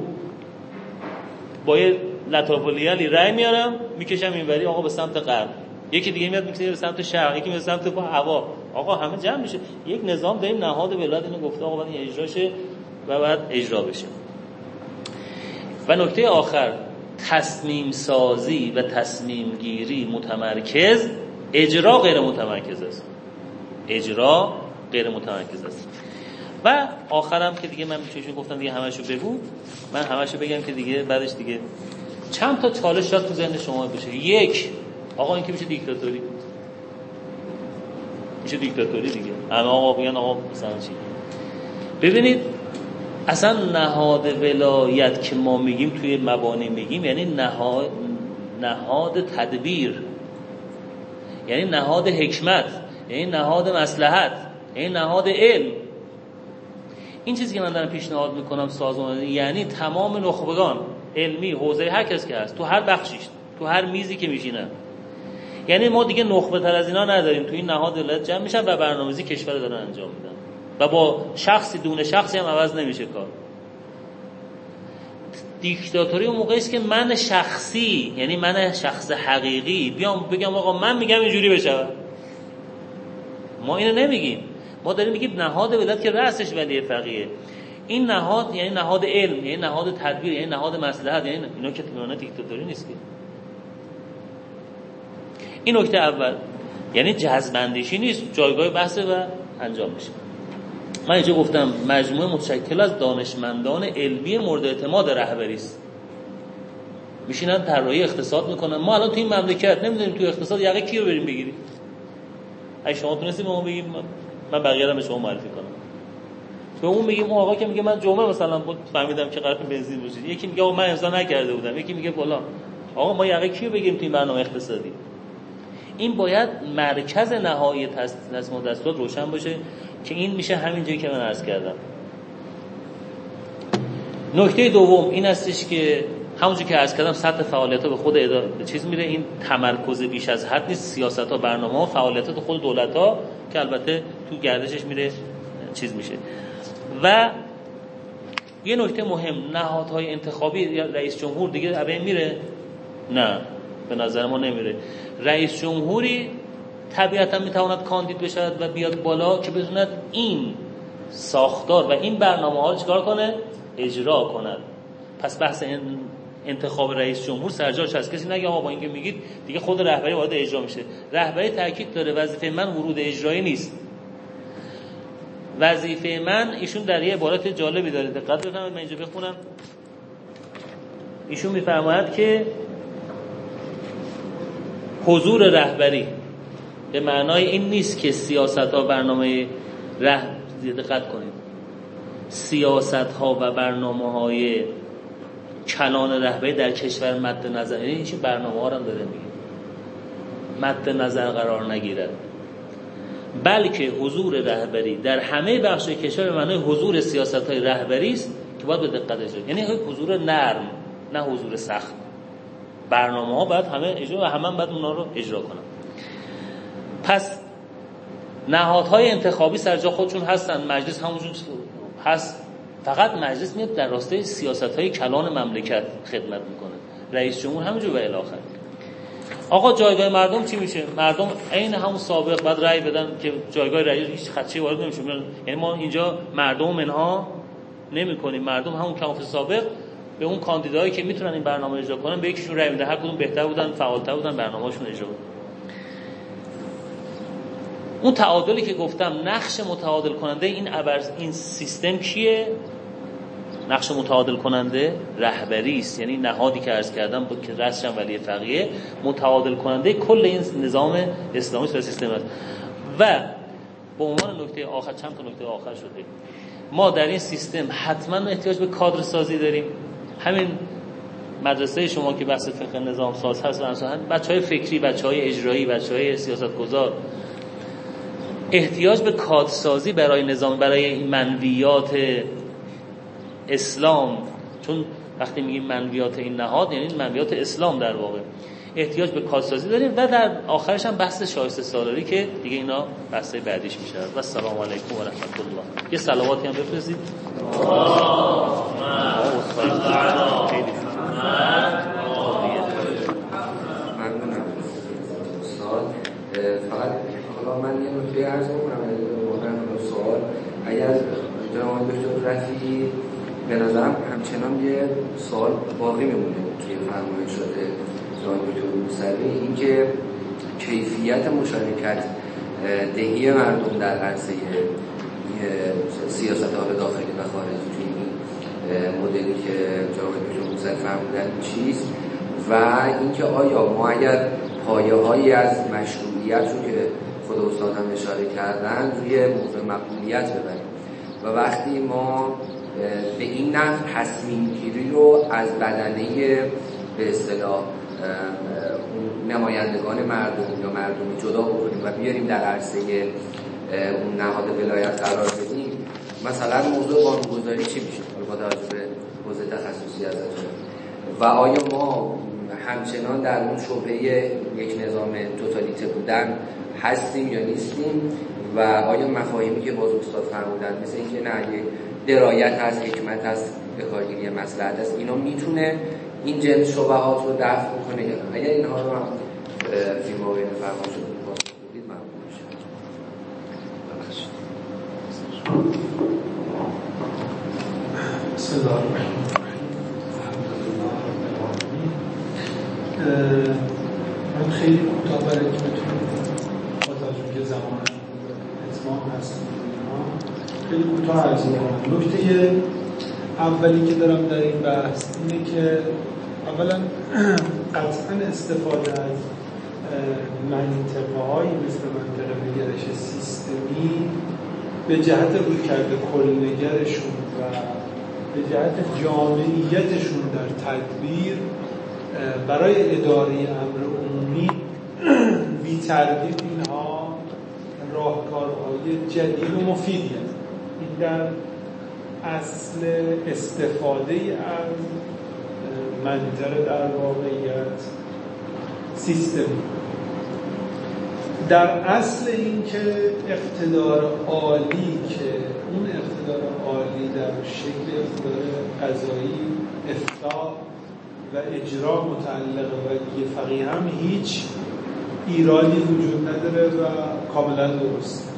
با یه لطافلیالی رای میارم می‌کشم اینوری آقا به سمت غرب. یکی دیگه میاد می‌کشه به سمت شرق یکی به سمت هوا. آقا همه جمع میشه. یک نظام داریم نهاد ولایت اینو گفته آقا باید اجراشه و بعد اجرا بشه. و نکته آخر تصمیم سازی و تصمیم گیری متمرکز اجرا غیر متمرکز است. اجرا غیر متمرکز است. و آخرم که دیگه من چشون گفتم دیگه همشو بگو. من همشو بگم که دیگه بعدش دیگه چند تا چالش داد تو ذهن شما بشه یک آقا این که میشه دیکتاتوری. میشه دیکتاتوری دیگه؟ اما آقا بگن آقا مثلا چی؟ ببینید اصلا نهاد ولایت که ما میگیم توی مبانی میگیم یعنی نهاد نهاد تدبیر. یعنی نهاد حکمت یعنی نهاد مسلحت یعنی نهاد علم. این چیزی که من دارم پیشنهاد می‌کنم سازمان یعنی تمام نخبگان علمی حوزه هر کس که هست تو هر بخشیش تو هر میزی که میشینن یعنی ما دیگه نخبه تر از اینا نداریم. تو این نهاد ولایت جمع میشن و برنامه‌ریزی کشور دارن انجام میدن. و با شخصی دونه شخصی هم عوض نمیشه کار. دیکتاتوری اون موقعی است که من شخصی یعنی من شخص حقیقی بیام بگم آقا من میگم اینجوری بشه. ما اینو نمیگیم. ما داریم میگیم نهاد ولایت که رأسش ولی فقیه. این نهاد یعنی نهاد علم یعنی نهاد تدبیر یعنی نهاد مصلحت یعنی اینا که تو دیکتاتوری نیست که. این نکته اول. یعنی جذبندیشی نیست جایگاه بحث و انجام میشه. من اینجا گفتم مجموعه متشکل از دانشمندان علمی مورد اعتماد رهبری است. میشینن طراحی اقتصاد می‌کنن. ما الان تو این مملکت نمی‌دونیم تو اقتصاد یقه کی رو بریم بگیریم. اگه شما تونستید به ما بگیم من بقیه به شما معرفی کنم. به اون میگیم اون آقا که میگه من جمعه مثلا فهمیدم که قرار بنزین بشه یکی میگه من امضا نکرده بودم. یکی میگه فلان. آقا ما یقه کی رو بگیریم تو این برنامه اقتصادی؟ این باید مرکز نهایی تصمیم دستور روشن باشه که این میشه همین جایی که من عرض کردم. نکته دوم این هستش که همونجور که عرض کردم سطح فعالیت ها به خود اداره چیز میره. این تمرکز بیش از حد نیست. سیاست ها برنامه ها فعالیت ها خود دولت ها که البته تو گردشش میره چیز میشه. و یه نکته مهم نهادهای انتخابی رئیس جمهور دیگه ابه میره؟ نه به نظر ما نمیره. رئیس جمهوری طبیعتا می‌تواند کاندید بشود و بیاد بالا که بتوند این ساختار و این برنامه ها رو چکار کنه؟ اجرا کند. پس بحث انتخاب رئیس جمهور سرجاش هست. کسی نگه آقا با اینکه میگید دیگه خود رهبری وارد اجرا میشه. رهبری تاکید داره وظیفه من ورود اجرایی نیست. وظیفه من ایشون در یه عبارت جالبی داره. دقت بفرمایید من اینجا بخونم. ایشون میفرماید که حضور رهبری. به معنای این نیست که سیاست ها برنامه ره دقت کنید. سیاست ها و برنامه های کلان رهبری در کشور مد نظر یعنی این برنامه ها رو داره میگه. مد نظر قرار نگیرد. بلکه حضور رهبری در همه بخش کشور معنای حضور سیاست های رهبری است که باید به دقت اجرا یعنی حضور نرم نه حضور سخت. برنامه ها باید همه اجرا و همه باید اونا رو اجرا کنن. پس نهادهای انتخابی سر جا خودشون هستن مجلس همونجور هست. فقط مجلس میاد در راستای سیاست های کلان مملکت خدمت می‌کنه. رئیس جمهور همونجور و الاخر آقا جایگاه مردم چی میشه؟ مردم عین همون سابق بعد رأی بدن که جایگاه رأی هیچ خدشه وارد نمیشه. یعنی ما اینجا مردم منها نمی کنیم مردم همون کماف سابق به اون کاندیدایی که می‌تونن این برنامه اجرا کنن به یکیشون رأی میده هر کدوم بهتر بودن فعالتر بودن برنامه‌شون اجرا بود اون تعادلی که گفتم نقش متعادل کننده این این سیستم کیه؟ نقش متعادل کننده رهبری است. یعنی نهادی که عرض کردم بود که رسم ولی فقیه متعادل کننده کل این نظام اسلامی و سیستم است. و به عنوان نکته آخر چند تا نکته آخر شده. ما در این سیستم حتما احتیاج به کادر سازی داریم. همین مدرسه شما که بحث فقه نظام ساز هست بچه های فکری بچه های اجرایی بچه های سیاست گذار احتیاج به کادسازی برای نظام برای این منویات اسلام چون وقتی میگیم منویات این نهاد یعنی منویات اسلام در واقع. احتیاج به کادسازی داریم و در آخرش هم بحث شایسته سالاری که دیگه اینا بحث بعدیش میشه. و سلام علیکم و رحمت الله. یه صلواتی هم بفرستید. فقط من به نظرم همچنان یه سوال باقی میمونه توی فرمایش شده. جناب دکتر موسوی اینکه کیفیت مشارکت دهی مردم در عرصه سیاست حال داخلی و خارجی توی این مدلی که جناب دکتر موسوی فرمودن چیست؟ و اینکه آیا ما اگر پایه هایی از مشروعیت رو که خود استاد هم اشاره کردن روی موضوع مقبولیت ببریم. و وقتی ما به این نحو تصمیم گیری رو از بدنه به اصطلاح نمایندگان مردم یا مردمی جدا بکنیم و بیاریم در عرصه اون نهاد ولایت قرار بدیم. مثلا موضوع قانونگذاری چی میشه؟ با توجه به حوزه تخصصی ازتون. و آیا ما همچنان در اون شبهه یک نظام توتالیته بودن هستیم یا نیستیم؟ و آیا مفاهیمی که باز استاد فرمودن مثل اینکه نه درایت هست حکمت هست به کارگیری مسئله هست اینا می‌تونه این جنس شبهات رو دفع کنه یا نه؟ اگر اینها رو هم فیلم ها بین فرمان شد باز بودید ممنون میشه بسم الله من خیلی کوتاه برای که بتونیم با توجه زمان اتمام هست خیلی کوتاه عرض کنم نکته اولی که دارم در این بحث اینه که اولا قطعا استفاده از منطقه هایی مثل منطقه نگرش سیستمی به جهت روی کرده کلنگرشون و به جهت جامعیتشون در تدبیر برای اداره امر عمومی *clears throat* بی تردید اینها راهکارهای جدید و مفیدی هست این در اصل استفاده از منطقه در واقعیت سیستم. در اصل اینکه اقتدار عالی که اون اقتدار عالی در شکل اقتدار قضایی افتاح و اجرا متعلق و یه فقیه هم هیچ ایرادی وجود نداره و کاملا درست.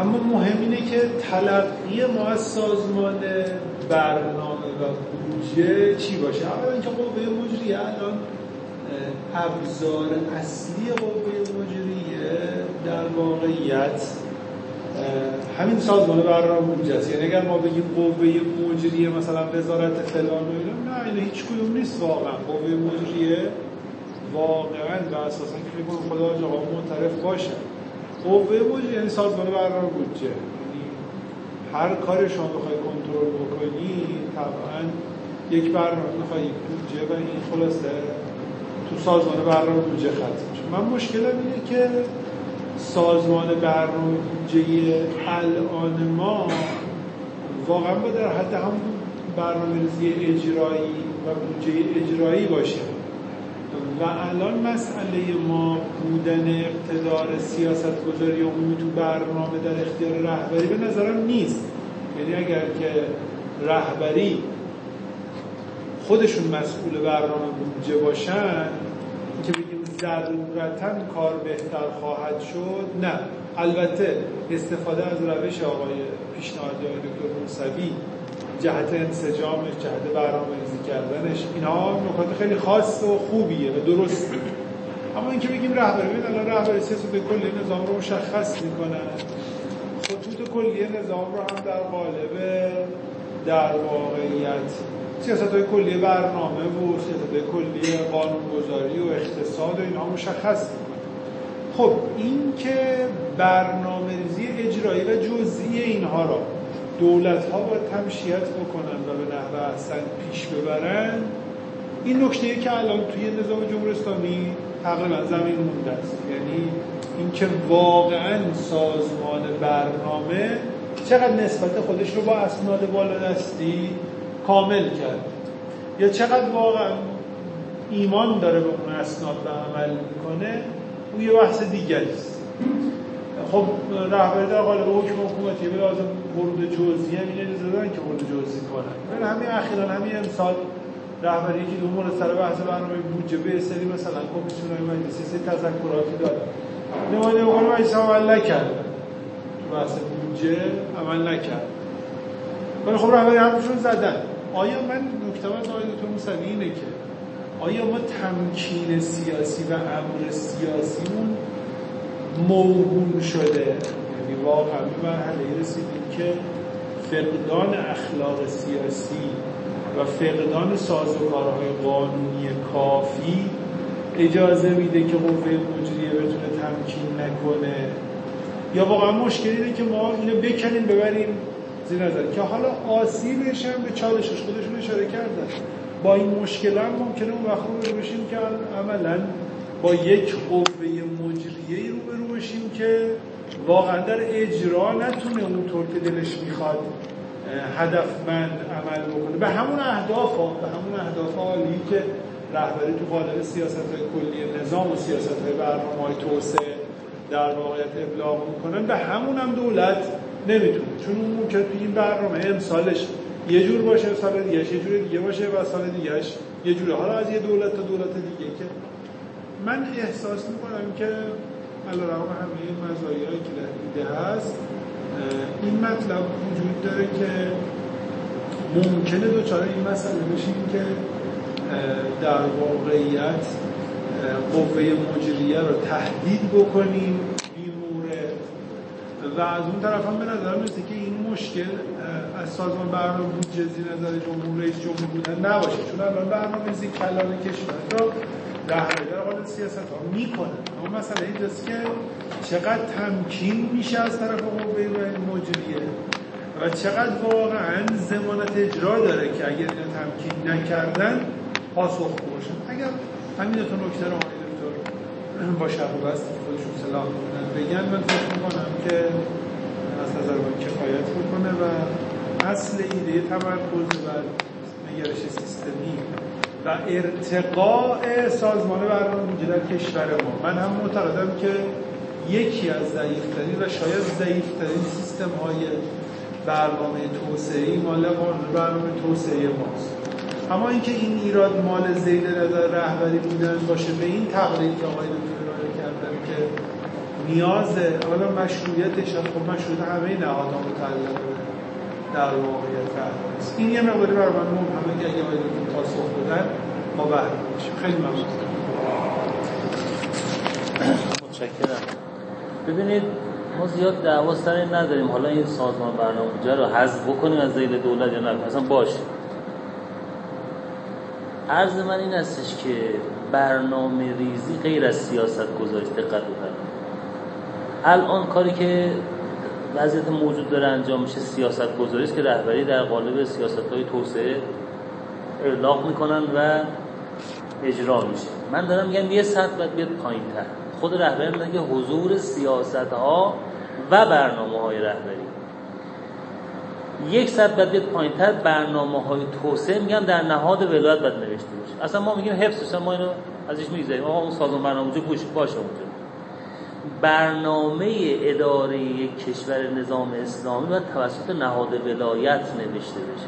اما مهم اینه که تلقی ما از سازمان برنامه و بودجه چی باشه؟ اولا اینکه قوه مجریه الان ابزار اصلی قوه مجریه در واقعیت همین سازمان برنامه بودجه است یعنی اگر ما بگیم قوه مجریه مثلا وزارت فلان و اینا نه این هیچ کدوم نیست واقعا. قوه مجریه واقعا و اساسا که خدا آقا معترف باشه. قوه مجریه یعنی سازمان برنامه بودجه یعنی هر کار شما بخوای کنترل بکنی طبعا یک برنامه می‌خوای بودجه و این خلاصه تو سازمان برنامه بودجه ختم میشه. من مشکلم اینه که سازمان برنامه بودجه الان ما واقعا با در حد هم برنامه اجرایی و بودجه اجرایی باشه و الان مسئله ما بودن اقتدار سیاست گذاری عمومی تو برنامه در اختیار رهبری به نظرم نیست. یعنی اگر که رهبری خودشون مسئول برنامه بودجه باشن که بگیم ضرورتا کار بهتر خواهد شد نه. البته استفاده از روش آقای پیشنهادی آقای دکتر موسوی جهت انسجامش جهت برنامه ریزی کردنش اینا نکات خیلی خاص و خوبیه و درسته. اما اینکه بگیم رهبری ببین الان رهبری سیاست کلی نظام رو مشخص می‌کنن خطوط کلی نظام رو هم در قالب در واقعیت سیاست های کلی برنامه و سیاست های کلی قانونگذاری و اقتصاد و اینها مشخص می‌کنن خب این که برنامه ریزی اجرایی و جزئی اینها را دولت ها باید تمشیت بکنن و به نحوه احسن پیش ببرن. این نکته که الان توی نظام جمهوری اسلامی تقریبا زمین مونده است. یعنی اینکه واقعا سازمان برنامه چقدر نسبت خودش رو با اسناد بالادستی کامل کرد یا چقدر واقعا ایمان داره به اون اسناد و عمل می‌کنه او یه بحث دیگری است. خب رهبری در قالب حکم حکومتی به لازم ورود جزئی هم اینه دادن که ورود جزئی کنن. همین اخیرا همین امسال رهبری که دو مورد سر بحث برنامه بودجه به سری مثلا کمیسیون های مجلسی سری تذکراتی داد. نماینده مقام مجلس عمل نکرد. تو بحث بودجه عمل نکرد. ولی خب رهبری همشون زدن. آیا من نکته از آقای دکتر موسوی اینه که آیا ما تمکین سیاسی و امر سیاسیمون موهوم شده. یعنی واقعا به مرحله رسیدیم که فقدان اخلاق سیاسی و فقدان سازوکارهای قانونی کافی اجازه میده که قوه مجریه بتونه تمکین نکنه. یا واقعا مشکلی اینه که ما اینو بکنیم ببریم زیر نظر. که حالا آسیبش هم به چالشش خودشون اشاره کردن. با این مشکل هم ممکنه اون وقت رو بشیم که عملا با یک قوه مجریه روبرو بشیم که واقعا در اجرا نتونه اونطور که دلش می‌خواد هدفمند عمل بکنه. به همون اهداف ها به همون اهداف عالی که رهبری تو قالب سیاست های کلی نظام و سیاست های برنامه های توسعه در واقعیت ابلاغ می‌کنن به همون هم دولت نمی‌تونه. چون اون که تو این برنامه امسالش یه جور باشه سال دیگه یه جور دیگه باشه و سال دیگهش یه جوره. حالا از یه دولت تا دولت دیگه که من احساس می‌کنم که علیرغم همه مزایایی که در ایده هست این مطلب وجود داره که ممکنه دوچاره این مسئله بشیم که در واقعیت قوه مجریه رو تهدید بکنیم. و از اون طرف هم به نظر می‌رسه که این مشکل از سازمان برنامه بودجه زیر نظر جمهور رئیس جمهور بودن نباشه. چون الان برنامه زی کلان کشور را رهبری در حال سیاست ها می‌کنه. اما مسئله اینجاست که چقدر تمکین میشه از طرف قوه مجریه و چقدر واقعا زمانت اجرا داره که اگر اینا تمکین نکردن پاسخ باشن. اگر همین تو نکته رو آقای دکتر با و بست خودشون بگن من فکر می‌کنم که از نظر من کفایت بکنه و اصل ایده تمرکز و نگرش سیستمی و ارتقاء سازمان برنامه در کشور ما. من هم معتقدم که یکی از ضعیفترین و شاید ضعیفترین سیستم های برنامه توسعه مال برنامه توسعه ماست. اما اینکه این ایراد مال زیل نظر رهبری بودن باشه به این تقریب که آقای دکتر کردن که نیاز اولا مشروعیتش خب مشروعیت همه نهادها متعلق در واقعیت است این یه مقداری برای من مبهمه که اگه دکتر پاسخ بدن ما بهره خیلی ممنون. متشکرم. ببینید ما زیاد دعوا سر نداریم. حالا این سازمان برنامه رو حذف بکنیم از ذیل دولت یا نه. اصلا باشه. عرض من این استش که برنامه ریزی غیر از سیاست گذاری دقت الان کاری که وضعیت موجود داره انجام میشه سیاست گذاری که رهبری در قالب سیاست های توسعه اعلاق می‌کنن و اجرا میشه. من دارم میگم یه سطح باید بیاد پایین تر خود رهبری میگه حضور سیاست ها و برنامه های رهبری. یک سطح باید بیاد پایین تر برنامه های توسعه میگم در نهاد ولایت باید نوشته باشه. اصلا ما میگیم حفظش ما اینو ازش می‌گذاریم آقا اون سازمان برنامه باشه اونجا برنامه اداره یک کشور نظام اسلامی و توسط نهاد ولایت نوشته بشه.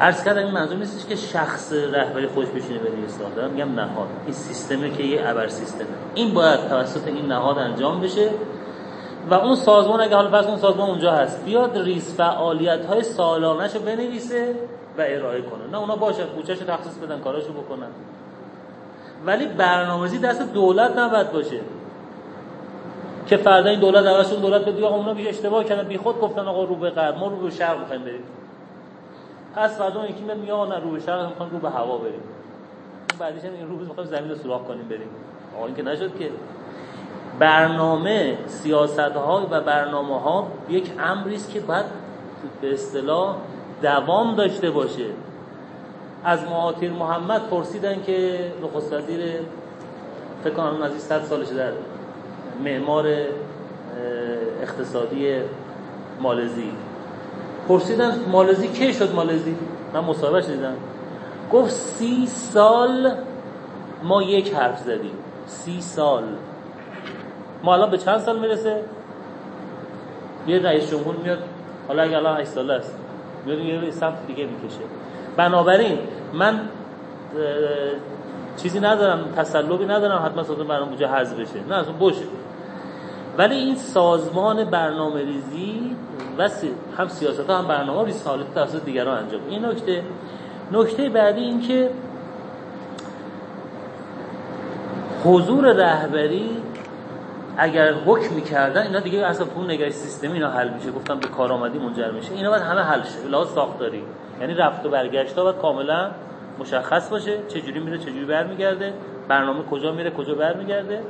عرض کردم این منظور نیستش که شخص رهبری خوش بشینه اصلاح دارم میگم نهاد. این سیستمی که یه ابر سیستمه. این باید توسط این نهاد انجام بشه و اون سازمان اگه حالا فرض اون سازمان اونجا هست بیاد ریس فعالیت های سالانه رو بنویسه و ارائه کنه. نه اونا باشه کوچه‌شو تخصیص بدن کاراشو بکنن. ولی برنامه‌ریزی دست دولت نباید باشه. که فردا این دولت اولشون دولت به دیگه اونا بیش اشتباه کردن. بی خود گفتن آقا رو به غرب ما رو به شرق می‌خوایم بریم. پس فردا یکی میگه نه رو به شرق می‌خوایم رو به هوا بریم. بعدش هم این رو می‌خوایم زمین رو سوراخ کنیم بریم. آقا این که نشد که برنامه سیاست ها و برنامه ها یک امری است که باید به اصطلاح دوام داشته باشه. از معاطیر محمد پرسیدن که نخست وزیر فکر کنم از 100 سالشه در معمار اقتصادی مالزی. پرسیدن مالزی کی شد مالزی؟ من مصاحبهش دیدم. گفت سی سال ما یک حرف زدیم. سی سال. ما الان به چند سال می‌رسه؟ یه رئیس جمهور میاد. حالا اگه الان 8 ساله است. میاد یه سمت دیگه می‌کشه. بنابراین من چیزی ندارم تسلبی ندارم حتما سازمان برنامه بودجه حذف بشه. نه اصلا باشه ولی این سازمان برنامه ریزی و هم سیاست ها هم برنامه ریسالت توسط دیگران انجام این نکته. نکته بعدی این که حضور رهبری اگر حکم می‌کردن اینا دیگه اصلا پول نگاه سیستمی اینا حل میشه. گفتم به کارآمدی منجر میشه. اینا باید همه حل شه. لحاظ ساختاری. یعنی رفت و برگشت باید کاملا مشخص باشه چجوری میره چجوری برمیگرده برنامه کجا میره کجا برمیگرده.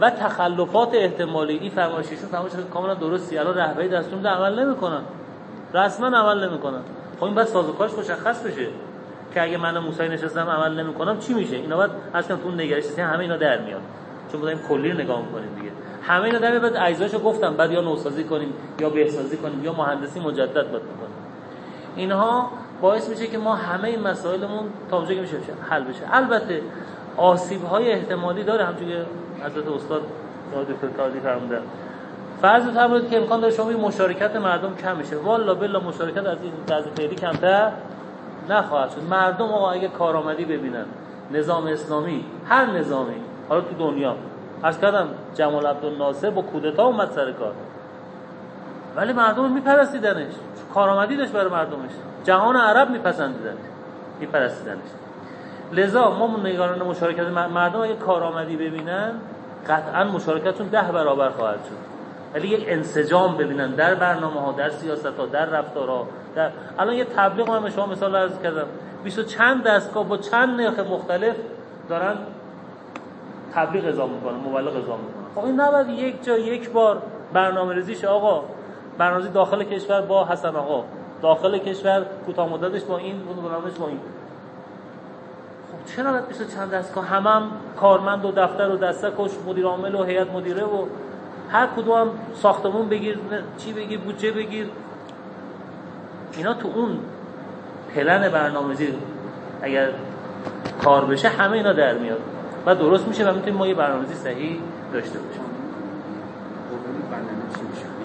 و تخلفات احتمالی این فرمایششون فرمایش کاملا درستی. الان رهبری دستور عمل نمی‌کنن. رسما عمل نمی‌کنن. خب این باید سازوکارش مشخص بشه که اگه من موسی نشستم عمل نمی‌کنم چی میشه؟ اینا باید اصلا تو نگرش همه اینا در میاد چون بودیم کلی رو نگاه می‌کنیم دیگه. همه اینا در بعد اجزاشو گفتم بعد یا نوسازی کنیم یا بهسازی کنیم یا مهندسی مجدد بکنیم. اینها باعث میشه که ما همه این مسائلمون تا اونجا که میشه حل بشه. البته آسیب های احتمالی داره همونجوری که حضرت استاد دکتر تازی فرمودن. فرض بفرمایید که امکان داره شما مشارکت مردم کم میشه. والا بلا مشارکت از این وضع فعلی کمتر نخواهد شد. مردم آقا اگه کارآمدی ببینن نظام اسلامی هر نظامی حالا تو دنیا. از کردم جمال عبدالناصر با کودتا اومد سر کار. ولی مردم میپرستیدنش. کارآمدی داشت برای مردمش. جهان عرب میپسندیدنش میپرستیدنش. لذا ما نگاران مشارکت مردم اگه کارآمدی ببینن قطعا مشارکتشون ده برابر خواهد شد. ولی یک انسجام ببینن در برنامه ها در سیاست ها در رفتارها در الان یه تبلیغ من شما مثال عرض کردم. 20 چند دستگاه با چند نرخ مختلف دارن تبلیغ اعلام می‌کنن مبلغ اعلام می‌کنن. خب این نباید یک جا یک بار برنامه ریزیش آقا برنامه داخل کشور با حسن آقا. داخل کشور کوتاه مدتش با این برنامهش با این. خب چرا باید بیشتر چند دستگاه هم, هم کارمند و دفتر و دستکش مدیر عامل و هیئت مدیره و هر کدوم ساختمون بگیر چی بگیر بودجه بگیر. اینا تو اون پلن برنامه‌ریزی اگر کار بشه همه اینا در میاد. و درست میشه و می‌تونیم ما یه برنامه‌ریزی صحیح داشته باشیم.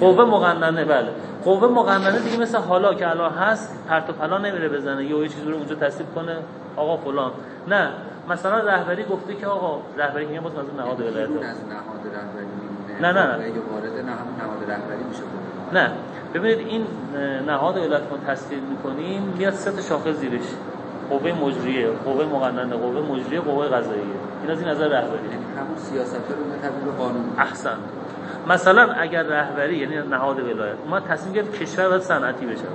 قوه مقننه بله. قوه مقننه دیگه مثل حالا که الان هست پرت و پلا نمیره بزنه. یا یه چیزی رو اونجا تصدیق کنه آقا فلان. نه. مثلا رهبری گفته که آقا رهبری میگه باز از نهاد ولایت. از نهاد رهبری نه نه نه. وارد نهاد رهبری میشه نه. ببینید این نهاد ولایت ما تصدیق می‌کنیم میاد سه تا شاخه زیرش. قوه مجریه قوه مقننه قوه مجریه قوه قضاییه. این از این نظر رهبری. یعنی همون سیاست رو تبدیل قانون. احسن. مثلا اگر رهبری یعنی نهاد ولایت ما تصمیم گرفت کشور باید صنعتی بشه.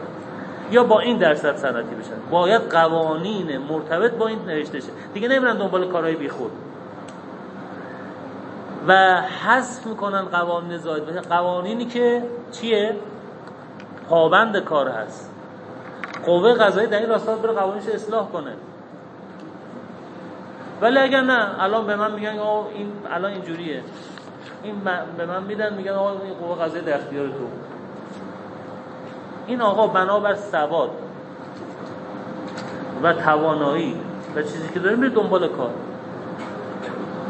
یا با این درصد صنعتی بشه. باید قوانین مرتبط با این نوشته شه. دیگه نمیرن دنبال کارهای بیخود. و حذف می‌کنن قوانین زاید. قوانینی که چیه؟ پابند کار هست. قوه قضایی در این راستا بره قوانینش اصلاح کنه. ولی اگر نه الان به من میگن این الان اینجوریه. این به من میدن میگن آقا این قوه قضایی در اختیار تو. این آقا بنابر سواد و توانایی و چیزی که داره میره دنبال کار.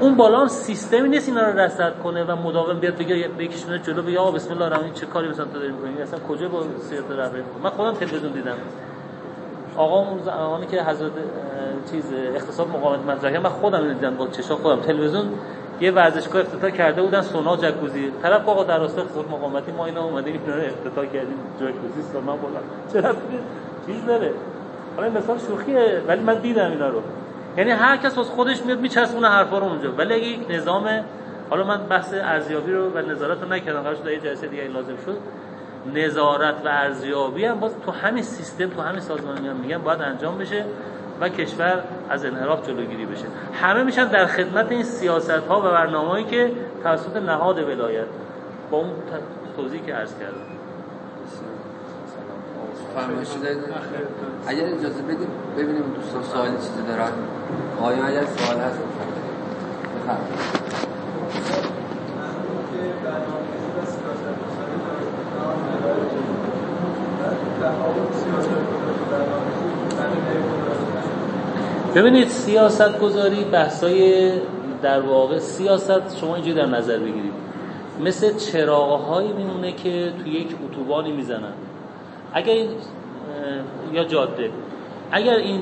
اون بالا هم سیستمی نیست اینا رو رصد کنه و مداوم بیاد بگه بکشونه جلو بگه آقا بسم الله الرحمن چه کاری مثلا تو داری می‌کنی؟ اصلا کجا با سیاست رهبری من خودم تلویزیون دیدم. آقا اون زمانی که حضرت چیز اقتصاد مقاومت مطرح من خودم دیدم با چشا خودم. تلویزیون یه ورزشگاه افتتاح کرده بودن سونا جکوزی. طرف آقا در راستای اقتصاد مقاومتی ما اینا اومدیم اینا رو افتتاح کردیم. جکوزی سونا بولا *laughs* چرا چیز داره. حالا مثال شوخیه ولی من دیدم اینا رو. یعنی هر کس از خودش میاد میچسبونه حرفا رو اونجا. ولی اگه یک نظام حالا من بحث ارزیابی رو و نظارت رو نکردم قرار شد یه جلسه دیگه لازم شد. نظارت و ارزیابی هم باز تو همین سیستم تو همین سازمان میگن باید انجام بشه. و کشور از انحراف جلوگیری بشه. همه میشن در خدمت این سیاست ها و برنامه‌ای که توسط نهاد ولایت با اون توضیحی که عرض کردم. اگر اجازه بدیم ببینیم دوستان سوالی چیزی دارن؟ آیا اگر سوال هست بفرمایید. ببینید سیاست گذاری بحثای در واقع سیاست شما اینجوری در نظر بگیرید. مثل چراغهایی میمونه که توی یک اتوبانی می‌زنن. اگر این یا جاده. اگر این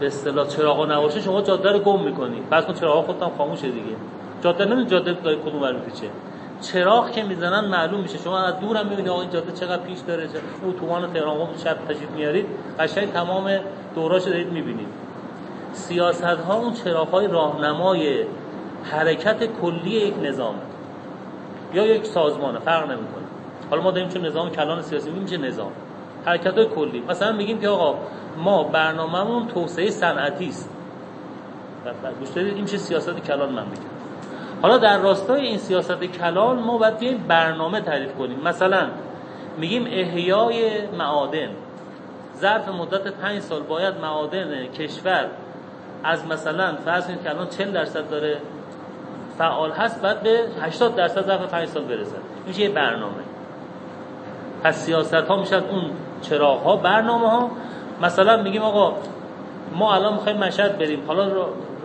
به اصطلاح چراغ نباشه شما جاده رو گم می‌کنی. پس کن چراغ خودتون خاموشه دیگه. جاده نمی جاده داره کدوم ور میپیچه. چراغ که می‌زنن معلوم میشه. شما از دور هم می‌بینید آقا این جاده چقدر پیش داره اتوبان تهران قم شب تشریف میارید قشنگ تمام دوراش دارید می‌بینید. سیاست ها اون چراغ های راهنمای حرکت کلی یک نظام. یا یک سازمانه فرق نمی‌کنه. حالا ما داریم چون نظام کلان سیاسی میگیم چه نظام. حرکت های کلی. مثلا میگیم که آقا ما برنامه‌مون توسعه صنعتی است. گوش این چه سیاست کلان من میگم. حالا در راستای این سیاست کلان ما باید برنامه تعریف کنیم. مثلا میگیم احیای معادن. ظرف مدت پنج سال باید معادن کشور از مثلا فرض کنید که الان 40 درصد داره فعال هست بعد به 80 درصد ظرف 5 سال برسه. میشه یه برنامه. پس سیاست ها میشن اون چراغ ها برنامه ها مثلا میگیم آقا ما الان می‌خوایم مشهد بریم. حالا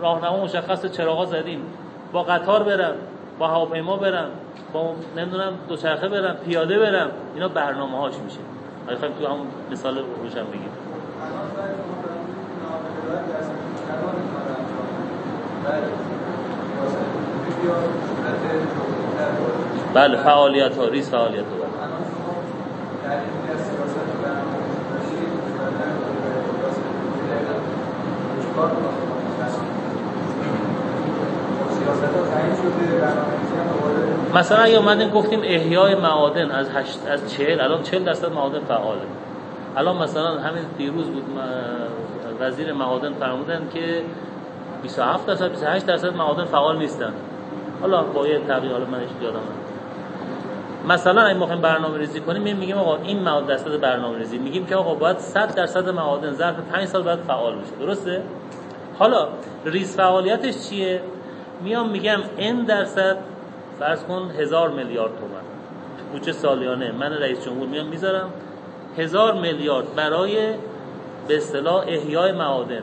راهنما مشخص چراغ ها زدیم. با قطار برم با هواپیما برم با نمی‌دونم دوچرخه برم پیاده برم. اینا برنامه هاش میشه می‌خوایم تو همون مثال روشن بگیم. بله فعالیت ها ریز فعالیت ها مثلا اگه اومدیم گفتیم احیای معادن از هشت از 40 الان 40 درصد معادن فعاله. الان مثلا همین دیروز بود وزیر معادن فرمودن که 27 درصد 28 درصد معادن فعال نیستن. حالا با یه تغییر حالا منش یادم مثلا اگه می‌خوایم برنامه ریزی کنیم میگیم آقا این معادن درصد برنامه ریزی میگیم که آقا باید 100 درصد معادن ظرف 5 سال بعد فعال بشه. درسته؟ حالا ریز فعالیتش چیه؟ میام میگم این درصد فرض کن هزار میلیارد تومن. تو بودجه سالیانه. من رئیس جمهور میام می‌ذارم. هزار میلیارد برای به اصطلاح احیای معادن.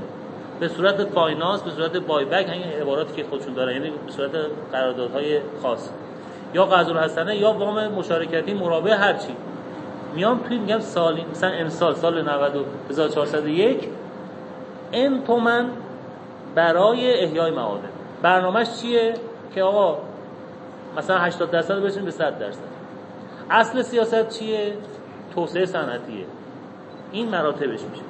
به صورت finance به صورت buyback همین عباراتی که خودشون دارن. یعنی به صورت قراردادهای خاص. یا قرض الحسنه یا وام مشارکتی مرابحه هر چی. میام توی میگم سالی مثلا امسال سال 1401 این تومن برای احیای معادن. برنامهش چیه؟ که آقا مثلا 80 درصد بشین به 100 درصد. اصل سیاست چیه؟ توسعه صنعتیه. این مراتبش میشه.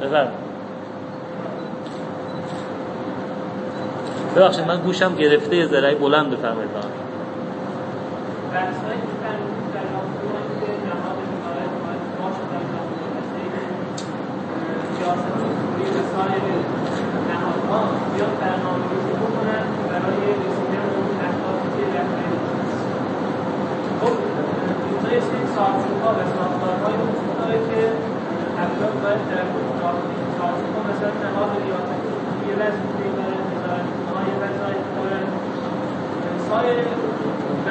بفرمایید. ببخشید من گوشم گرفته یه ذره. بلند بفرمایید. ساختارها و ساختارهای وجود داره که افراد باید در ساختارها مثلا نهاد ریاضتی یه وظیفه داره نظارت‌های وظایف داره سایر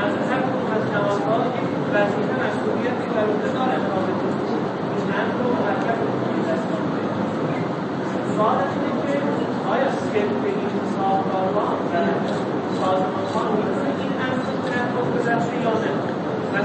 از هر کدوم از نهادها یک وظیفه مسئولیتی بر عهده دارن رابطه این رو مرکب سوال اینه که آیا سکت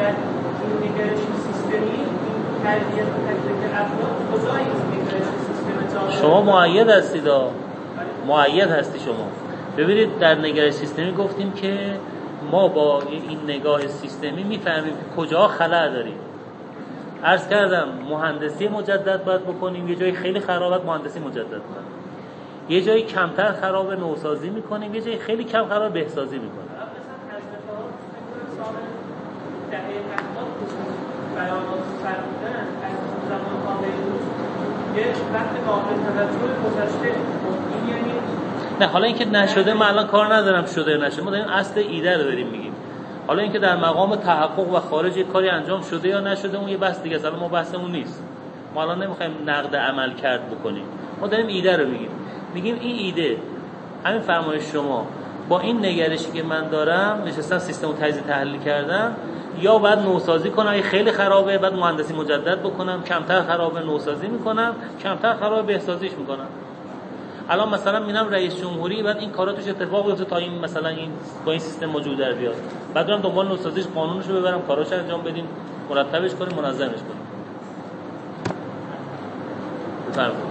در این نگرش سیستمی این تربیت و تکلیف افراد کجا این نگرش سیستم شما معید هستید معید هستی شما. ببینید در نگرش سیستمی گفتیم که ما با این نگاه سیستمی می‌فهمیم که کجا خلع داریم. عرض کردم مهندسی مجدد باید بکنیم. یه جایی خیلی خرابت مهندسی مجدد. کنیم یه جایی کمتر خراب نوسازی می‌کنیم. یه جایی خیلی کم خراب بهسازی می‌کنیم. نه حالا اینکه نشده من الان کار ندارم شده نشده ما داریم اصل ایده رو داریم میگیم. حالا اینکه در مقام تحقق و خارج کاری انجام شده یا نشده اون یه بحث دیگه است. ما بحثمون نیست. ما الان نمی‌خوایم نقد عمل کرد بکنیم. ما داریم ایده رو میگیم. میگیم این ایده همین فرمایش شما با این نگرشی که من دارم نشستم سیستم رو تجزیه تحلیل کردم یا باید نوسازی کنم اگه خیلی خرابه بعد مهندسی مجدد بکنم کمتر خرابه نوسازی می‌کنم کمتر خرابه بهسازیش می‌کنم. الان مثلا میرم رئیس جمهوری بعد این کارا توش اتفاق بیفته تا این مثلا این با این سیستم موجود در بیاد. بعد برم دنبال نوسازیش قانونش ببرم کاراش انجام بدیم مرتبش کنیم منظمش کنیم. بفرمایید.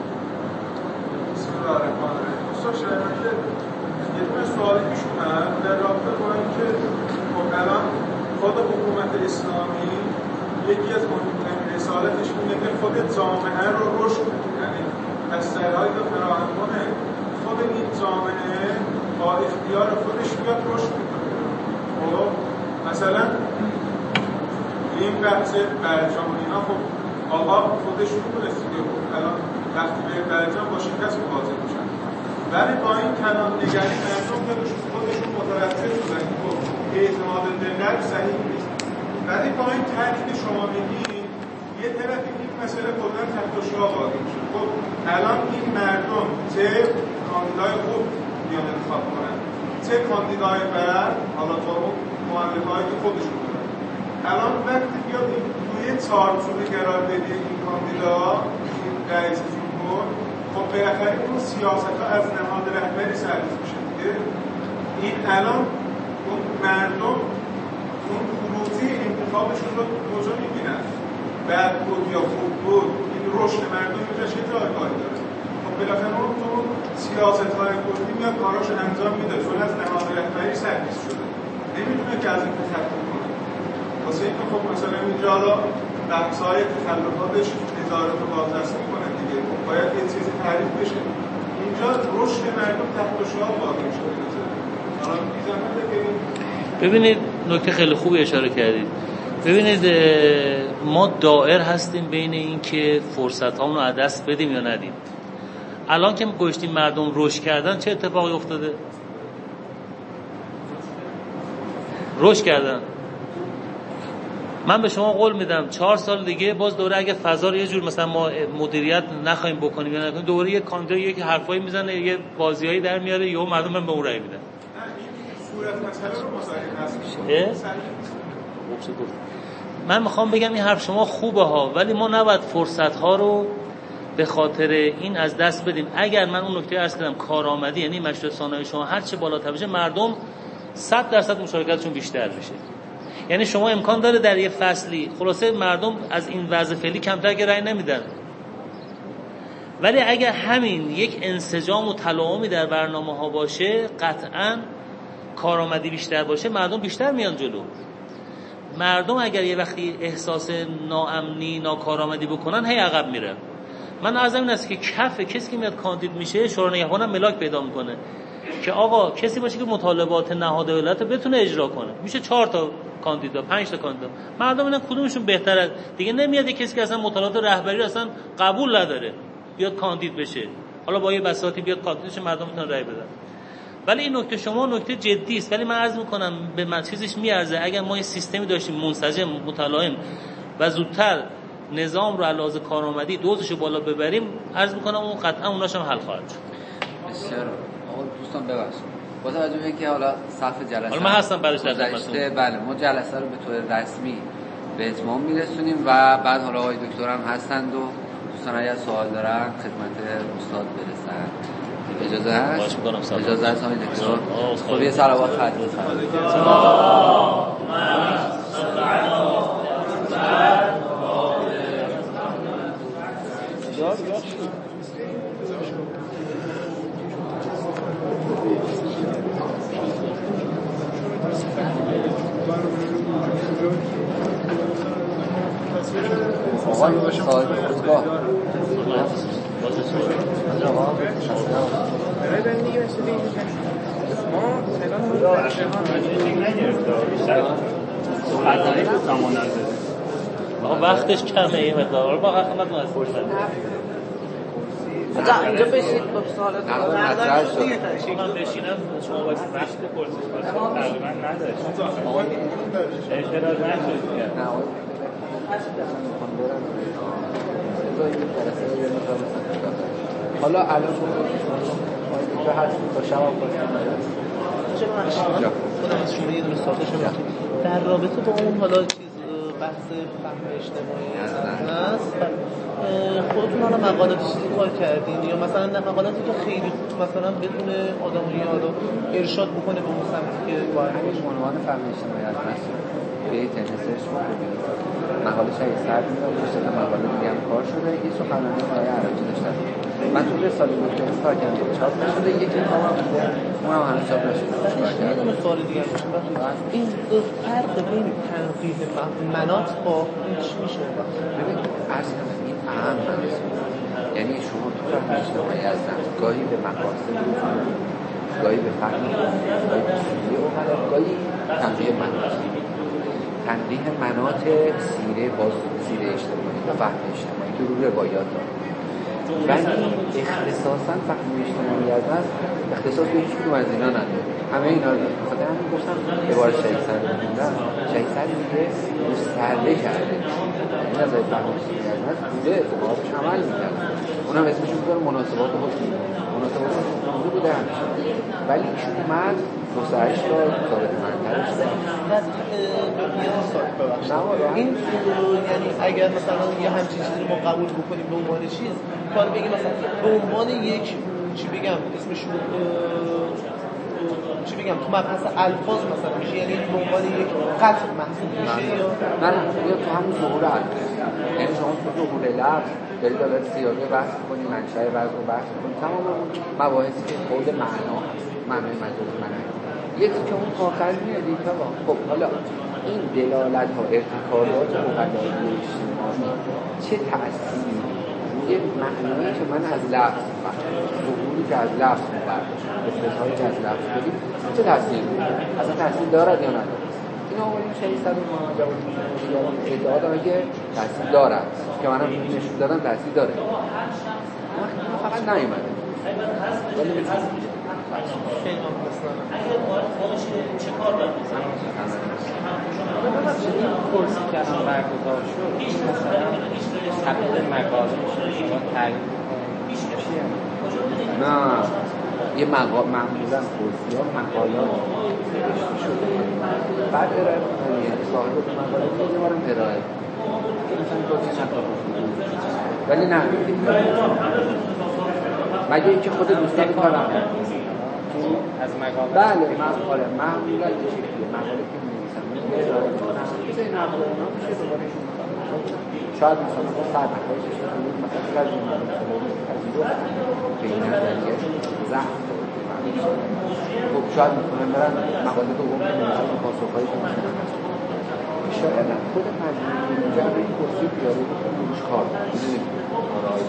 یه سوالی پیش در رابطه با اینکه خب الان خود حکومت اسلامی یکی از مهمترین رسالتش اینه که خود جامعه رو رشد یعنی بسترهایی که فراهم کنه. خود این جامعه با اختیار خودش بیاد رشد می‌کنه. خب؟ مثلا این بحث برجام اینا خب آقا خودش می‌دونست دیگه. الان وقتی به برجام با شکست مواجه میشن ولی با این کلام نگری مردم خودشون متوجه شدن خب اعتماد ملت صحیح نیست. ولی با این ترکی شما میگید یه طرف این مسئله کلا تحت واقع میشه. خب الان این مردم چه کاندیدای خوب بیان انتخاب کنن؟ چه کاندیدای بعد حالا با اون هایی که خودشون دارن. الان وقتی بیاد توی چارچوب قرار بدی این کاندیدا این رئیس جمهور خب بالاخره اون سیاست ها از نهاد رهبری سرریز میشه دیگه. این الان اون مردم اون خروجی انتخابشون رو کجا می‌بینن؟ بعد بود یا خوب بود این رشد مردم می‌تونه چه جایگاهی داره؟ خب بالاخره اون تو سیاست های کلی میاد کاراش انجام میده چون از نهاد رهبری سرریز شده. نمی‌تونه که از این تخطی کنه. واسه اینکه خب مثلا اینجا را بحث های تخلفاتش ادارت بازرسی می‌کنه. باید یه چیزی تعریف بشه. اینجا رشد مردم تحت شعار واقع شده ببینید نکته خیلی خوبی اشاره کردید. ببینید ما دائر هستیم بین این که فرصت رو از دست بدیم یا ندیم. الان که گوشتیم مردم رشد کردن چه اتفاقی افتاده؟ رشد کردن. من به شما قول میدم چهار سال دیگه باز دوره اگه فضا رو یه جور مثلا ما مدیریت نخوایم بکنیم یا نکنیم دوره یه کاندیدا یک حرفایی می‌زنه یه بازیایی در میاره یا مردم به اون رأی میدن. من می‌خوام بگم این حرف شما خوبه ها ولی ما نباید فرصت ها رو به خاطر این از دست بدیم. اگر من اون نکته ارز کردم کارآمدی یعنی مشروع شما هر چه بالاتر بشه مردم 100 درصد مشارکتشون بیشتر بشه یعنی شما امکان داره در یه فصلی خلاصه مردم از این وضع فعلی کمتر که رأی نمیدن. ولی اگر همین یک انسجام و تلاومی در برنامه ها باشه قطعا کارآمدی بیشتر باشه مردم بیشتر میان جلو. مردم اگر یه وقتی احساس ناامنی ناکارآمدی بکنن هی عقب میره. من از این است که کف کسی که میاد کاندید میشه شورای نگهبان ملاک پیدا می‌کنه. که آقا کسی باشه که مطالبات نهاد ولایت بتونه اجرا کنه. میشه چهار تا کاندیدا پنج تا کاندیدا مردم اینا کدومشون بهتره؟ دیگه نمیاد کسی که اصلا مطالبات رهبری اصلا قبول نداره بیاد کاندید بشه. حالا با یه بساطی بیاد کاندید مردم می‌تونن رای بدن. ولی این نکته شما نکته جدی است. ولی من عرض می‌کنم به من چیزش میارزه. اگر ما این سیستمی داشتیم منسجم متلایم و زودتر نظام رو علاوه کارآمدی دوزشو بالا ببریم عرض می‌کنم اون قطعا اوناش هم حل خواهد شد. بسیار. آقا دوستان ببخشید. با توجه به اینکه حالا صف جلسه حالا من هستم بعدش در بله ما جلسه رو به طور رسمی به اتمام میرسونیم و بعد حالا آقای دکتر هم هستند و دوستان اگر سوال دارن خدمت استاد برسن. اجازه هست؟ اجازه هست آقای دکتر؟ خب. یه صلوات ختم آقا صاحب خودگاه آقا وقتش کمه این مقدار. با خدمت از اینجا بشید با سوال مطرح شد. من بشینم شما باید وقت پرسش تقریبا نداشت. اعتراض نشد حالا الان به هست با شما خودم از شما یه دونه سوال داشتم. در رابطه با اون حالا چیز بحث فهم اجتماعی هست. خودتون حالا مقالات چیزی کار کردین یا مثلا مقالاتی که خیلی مثلا بدون آدمایی حالا ارشاد بکنه به اون سمتی که باید. عنوان فهم اجتماعی هست به تنسش مقاله شاید سر میدم پشت مقاله دیگه هم کار شده. یه سخنرانی آقای عربی داشتن. من تو رساله دکتر کار کردم چاپ نشده یکی کتاب هم اونم هنوز چاپ نشده. یه سوال دیگه این فرق بین تنقیح منات با این چی میشه؟ ببین عرض این اهم یعنی شما تو فهم اجتماعی هستن. گاهی به مقاصد گاهی به فهم گاهی به سویه و گاهی تنقیح منات تنبیه منات سیره باز سیره اجتماعی و فهم اجتماعی. که رو روایات داره ولی اختصاصا فهم اجتماعی از اختصاص به هیچ از اینا نداره. همه اینا رو خاطر همین گفتم به بار شهید سر شهید سر میگه گسترده کرده. این از فهم اجتماعی از بوده اتفاقاتش عمل می‌کرد اونم اسمش می‌ذاره مناسبات حکمی همیشه ولی ایشون اومد توسعهش را ثابت منترش این یعنی اگر مثلا یه همچین چیزی ما قبول بکنیم به عنوان چیز کار بگیم مثلا به عنوان یک چی بگم اسمش چی بگم تو مبحث الفاظ مثلا میشه یعنی به عنوان یک قطع محسوب میشه یا؟ نه نه تو همون ظهور الفاظ. یعنی شما تو ظهور لفظ داری دارید سیاقه بحث کنی منشأ وضع رو بحث کنی تمام اون مباحثی که خود معنا هست معنای مجاز معنی. یکی که اون آخر میاد خب حالا این دلالت ها ارتکابات مقداری اجتماعی چه تأثیری؟ روی معنایی که من از لفظ ظهوری که از لفظ برداشتم استثهایی که از لفظ بدیم چه تأثیری؟ اصلا تأثیر دارد یا ندارد؟ آقایون شهید صد ادعا دارن که تأثیر دارد که منم نشون دادم تأثیر داره فقط نیومده ولی کورسی که الان برگزار شد مثلا تبدیل مقاله شما تعریف نه. یه مقال معمولا کورسی ها مقالات شده. بعد ارائه یعنی صاحب یه ارائه. مثلا ولی نه. مگه اینکه خود دوستان کارم از مقاله. بله مقاله. معمولا یه شکلیه مقاله که ارائه نقل اونا میشه دوباره شاید مثلا صد مثلا از به ضعف خب شاید می‌تونن برن مقاله دوم که نوشتن پاسخهایی که مثلا شاید خود مجموعه اینجا این کرسی پیاده که روش کار کارهای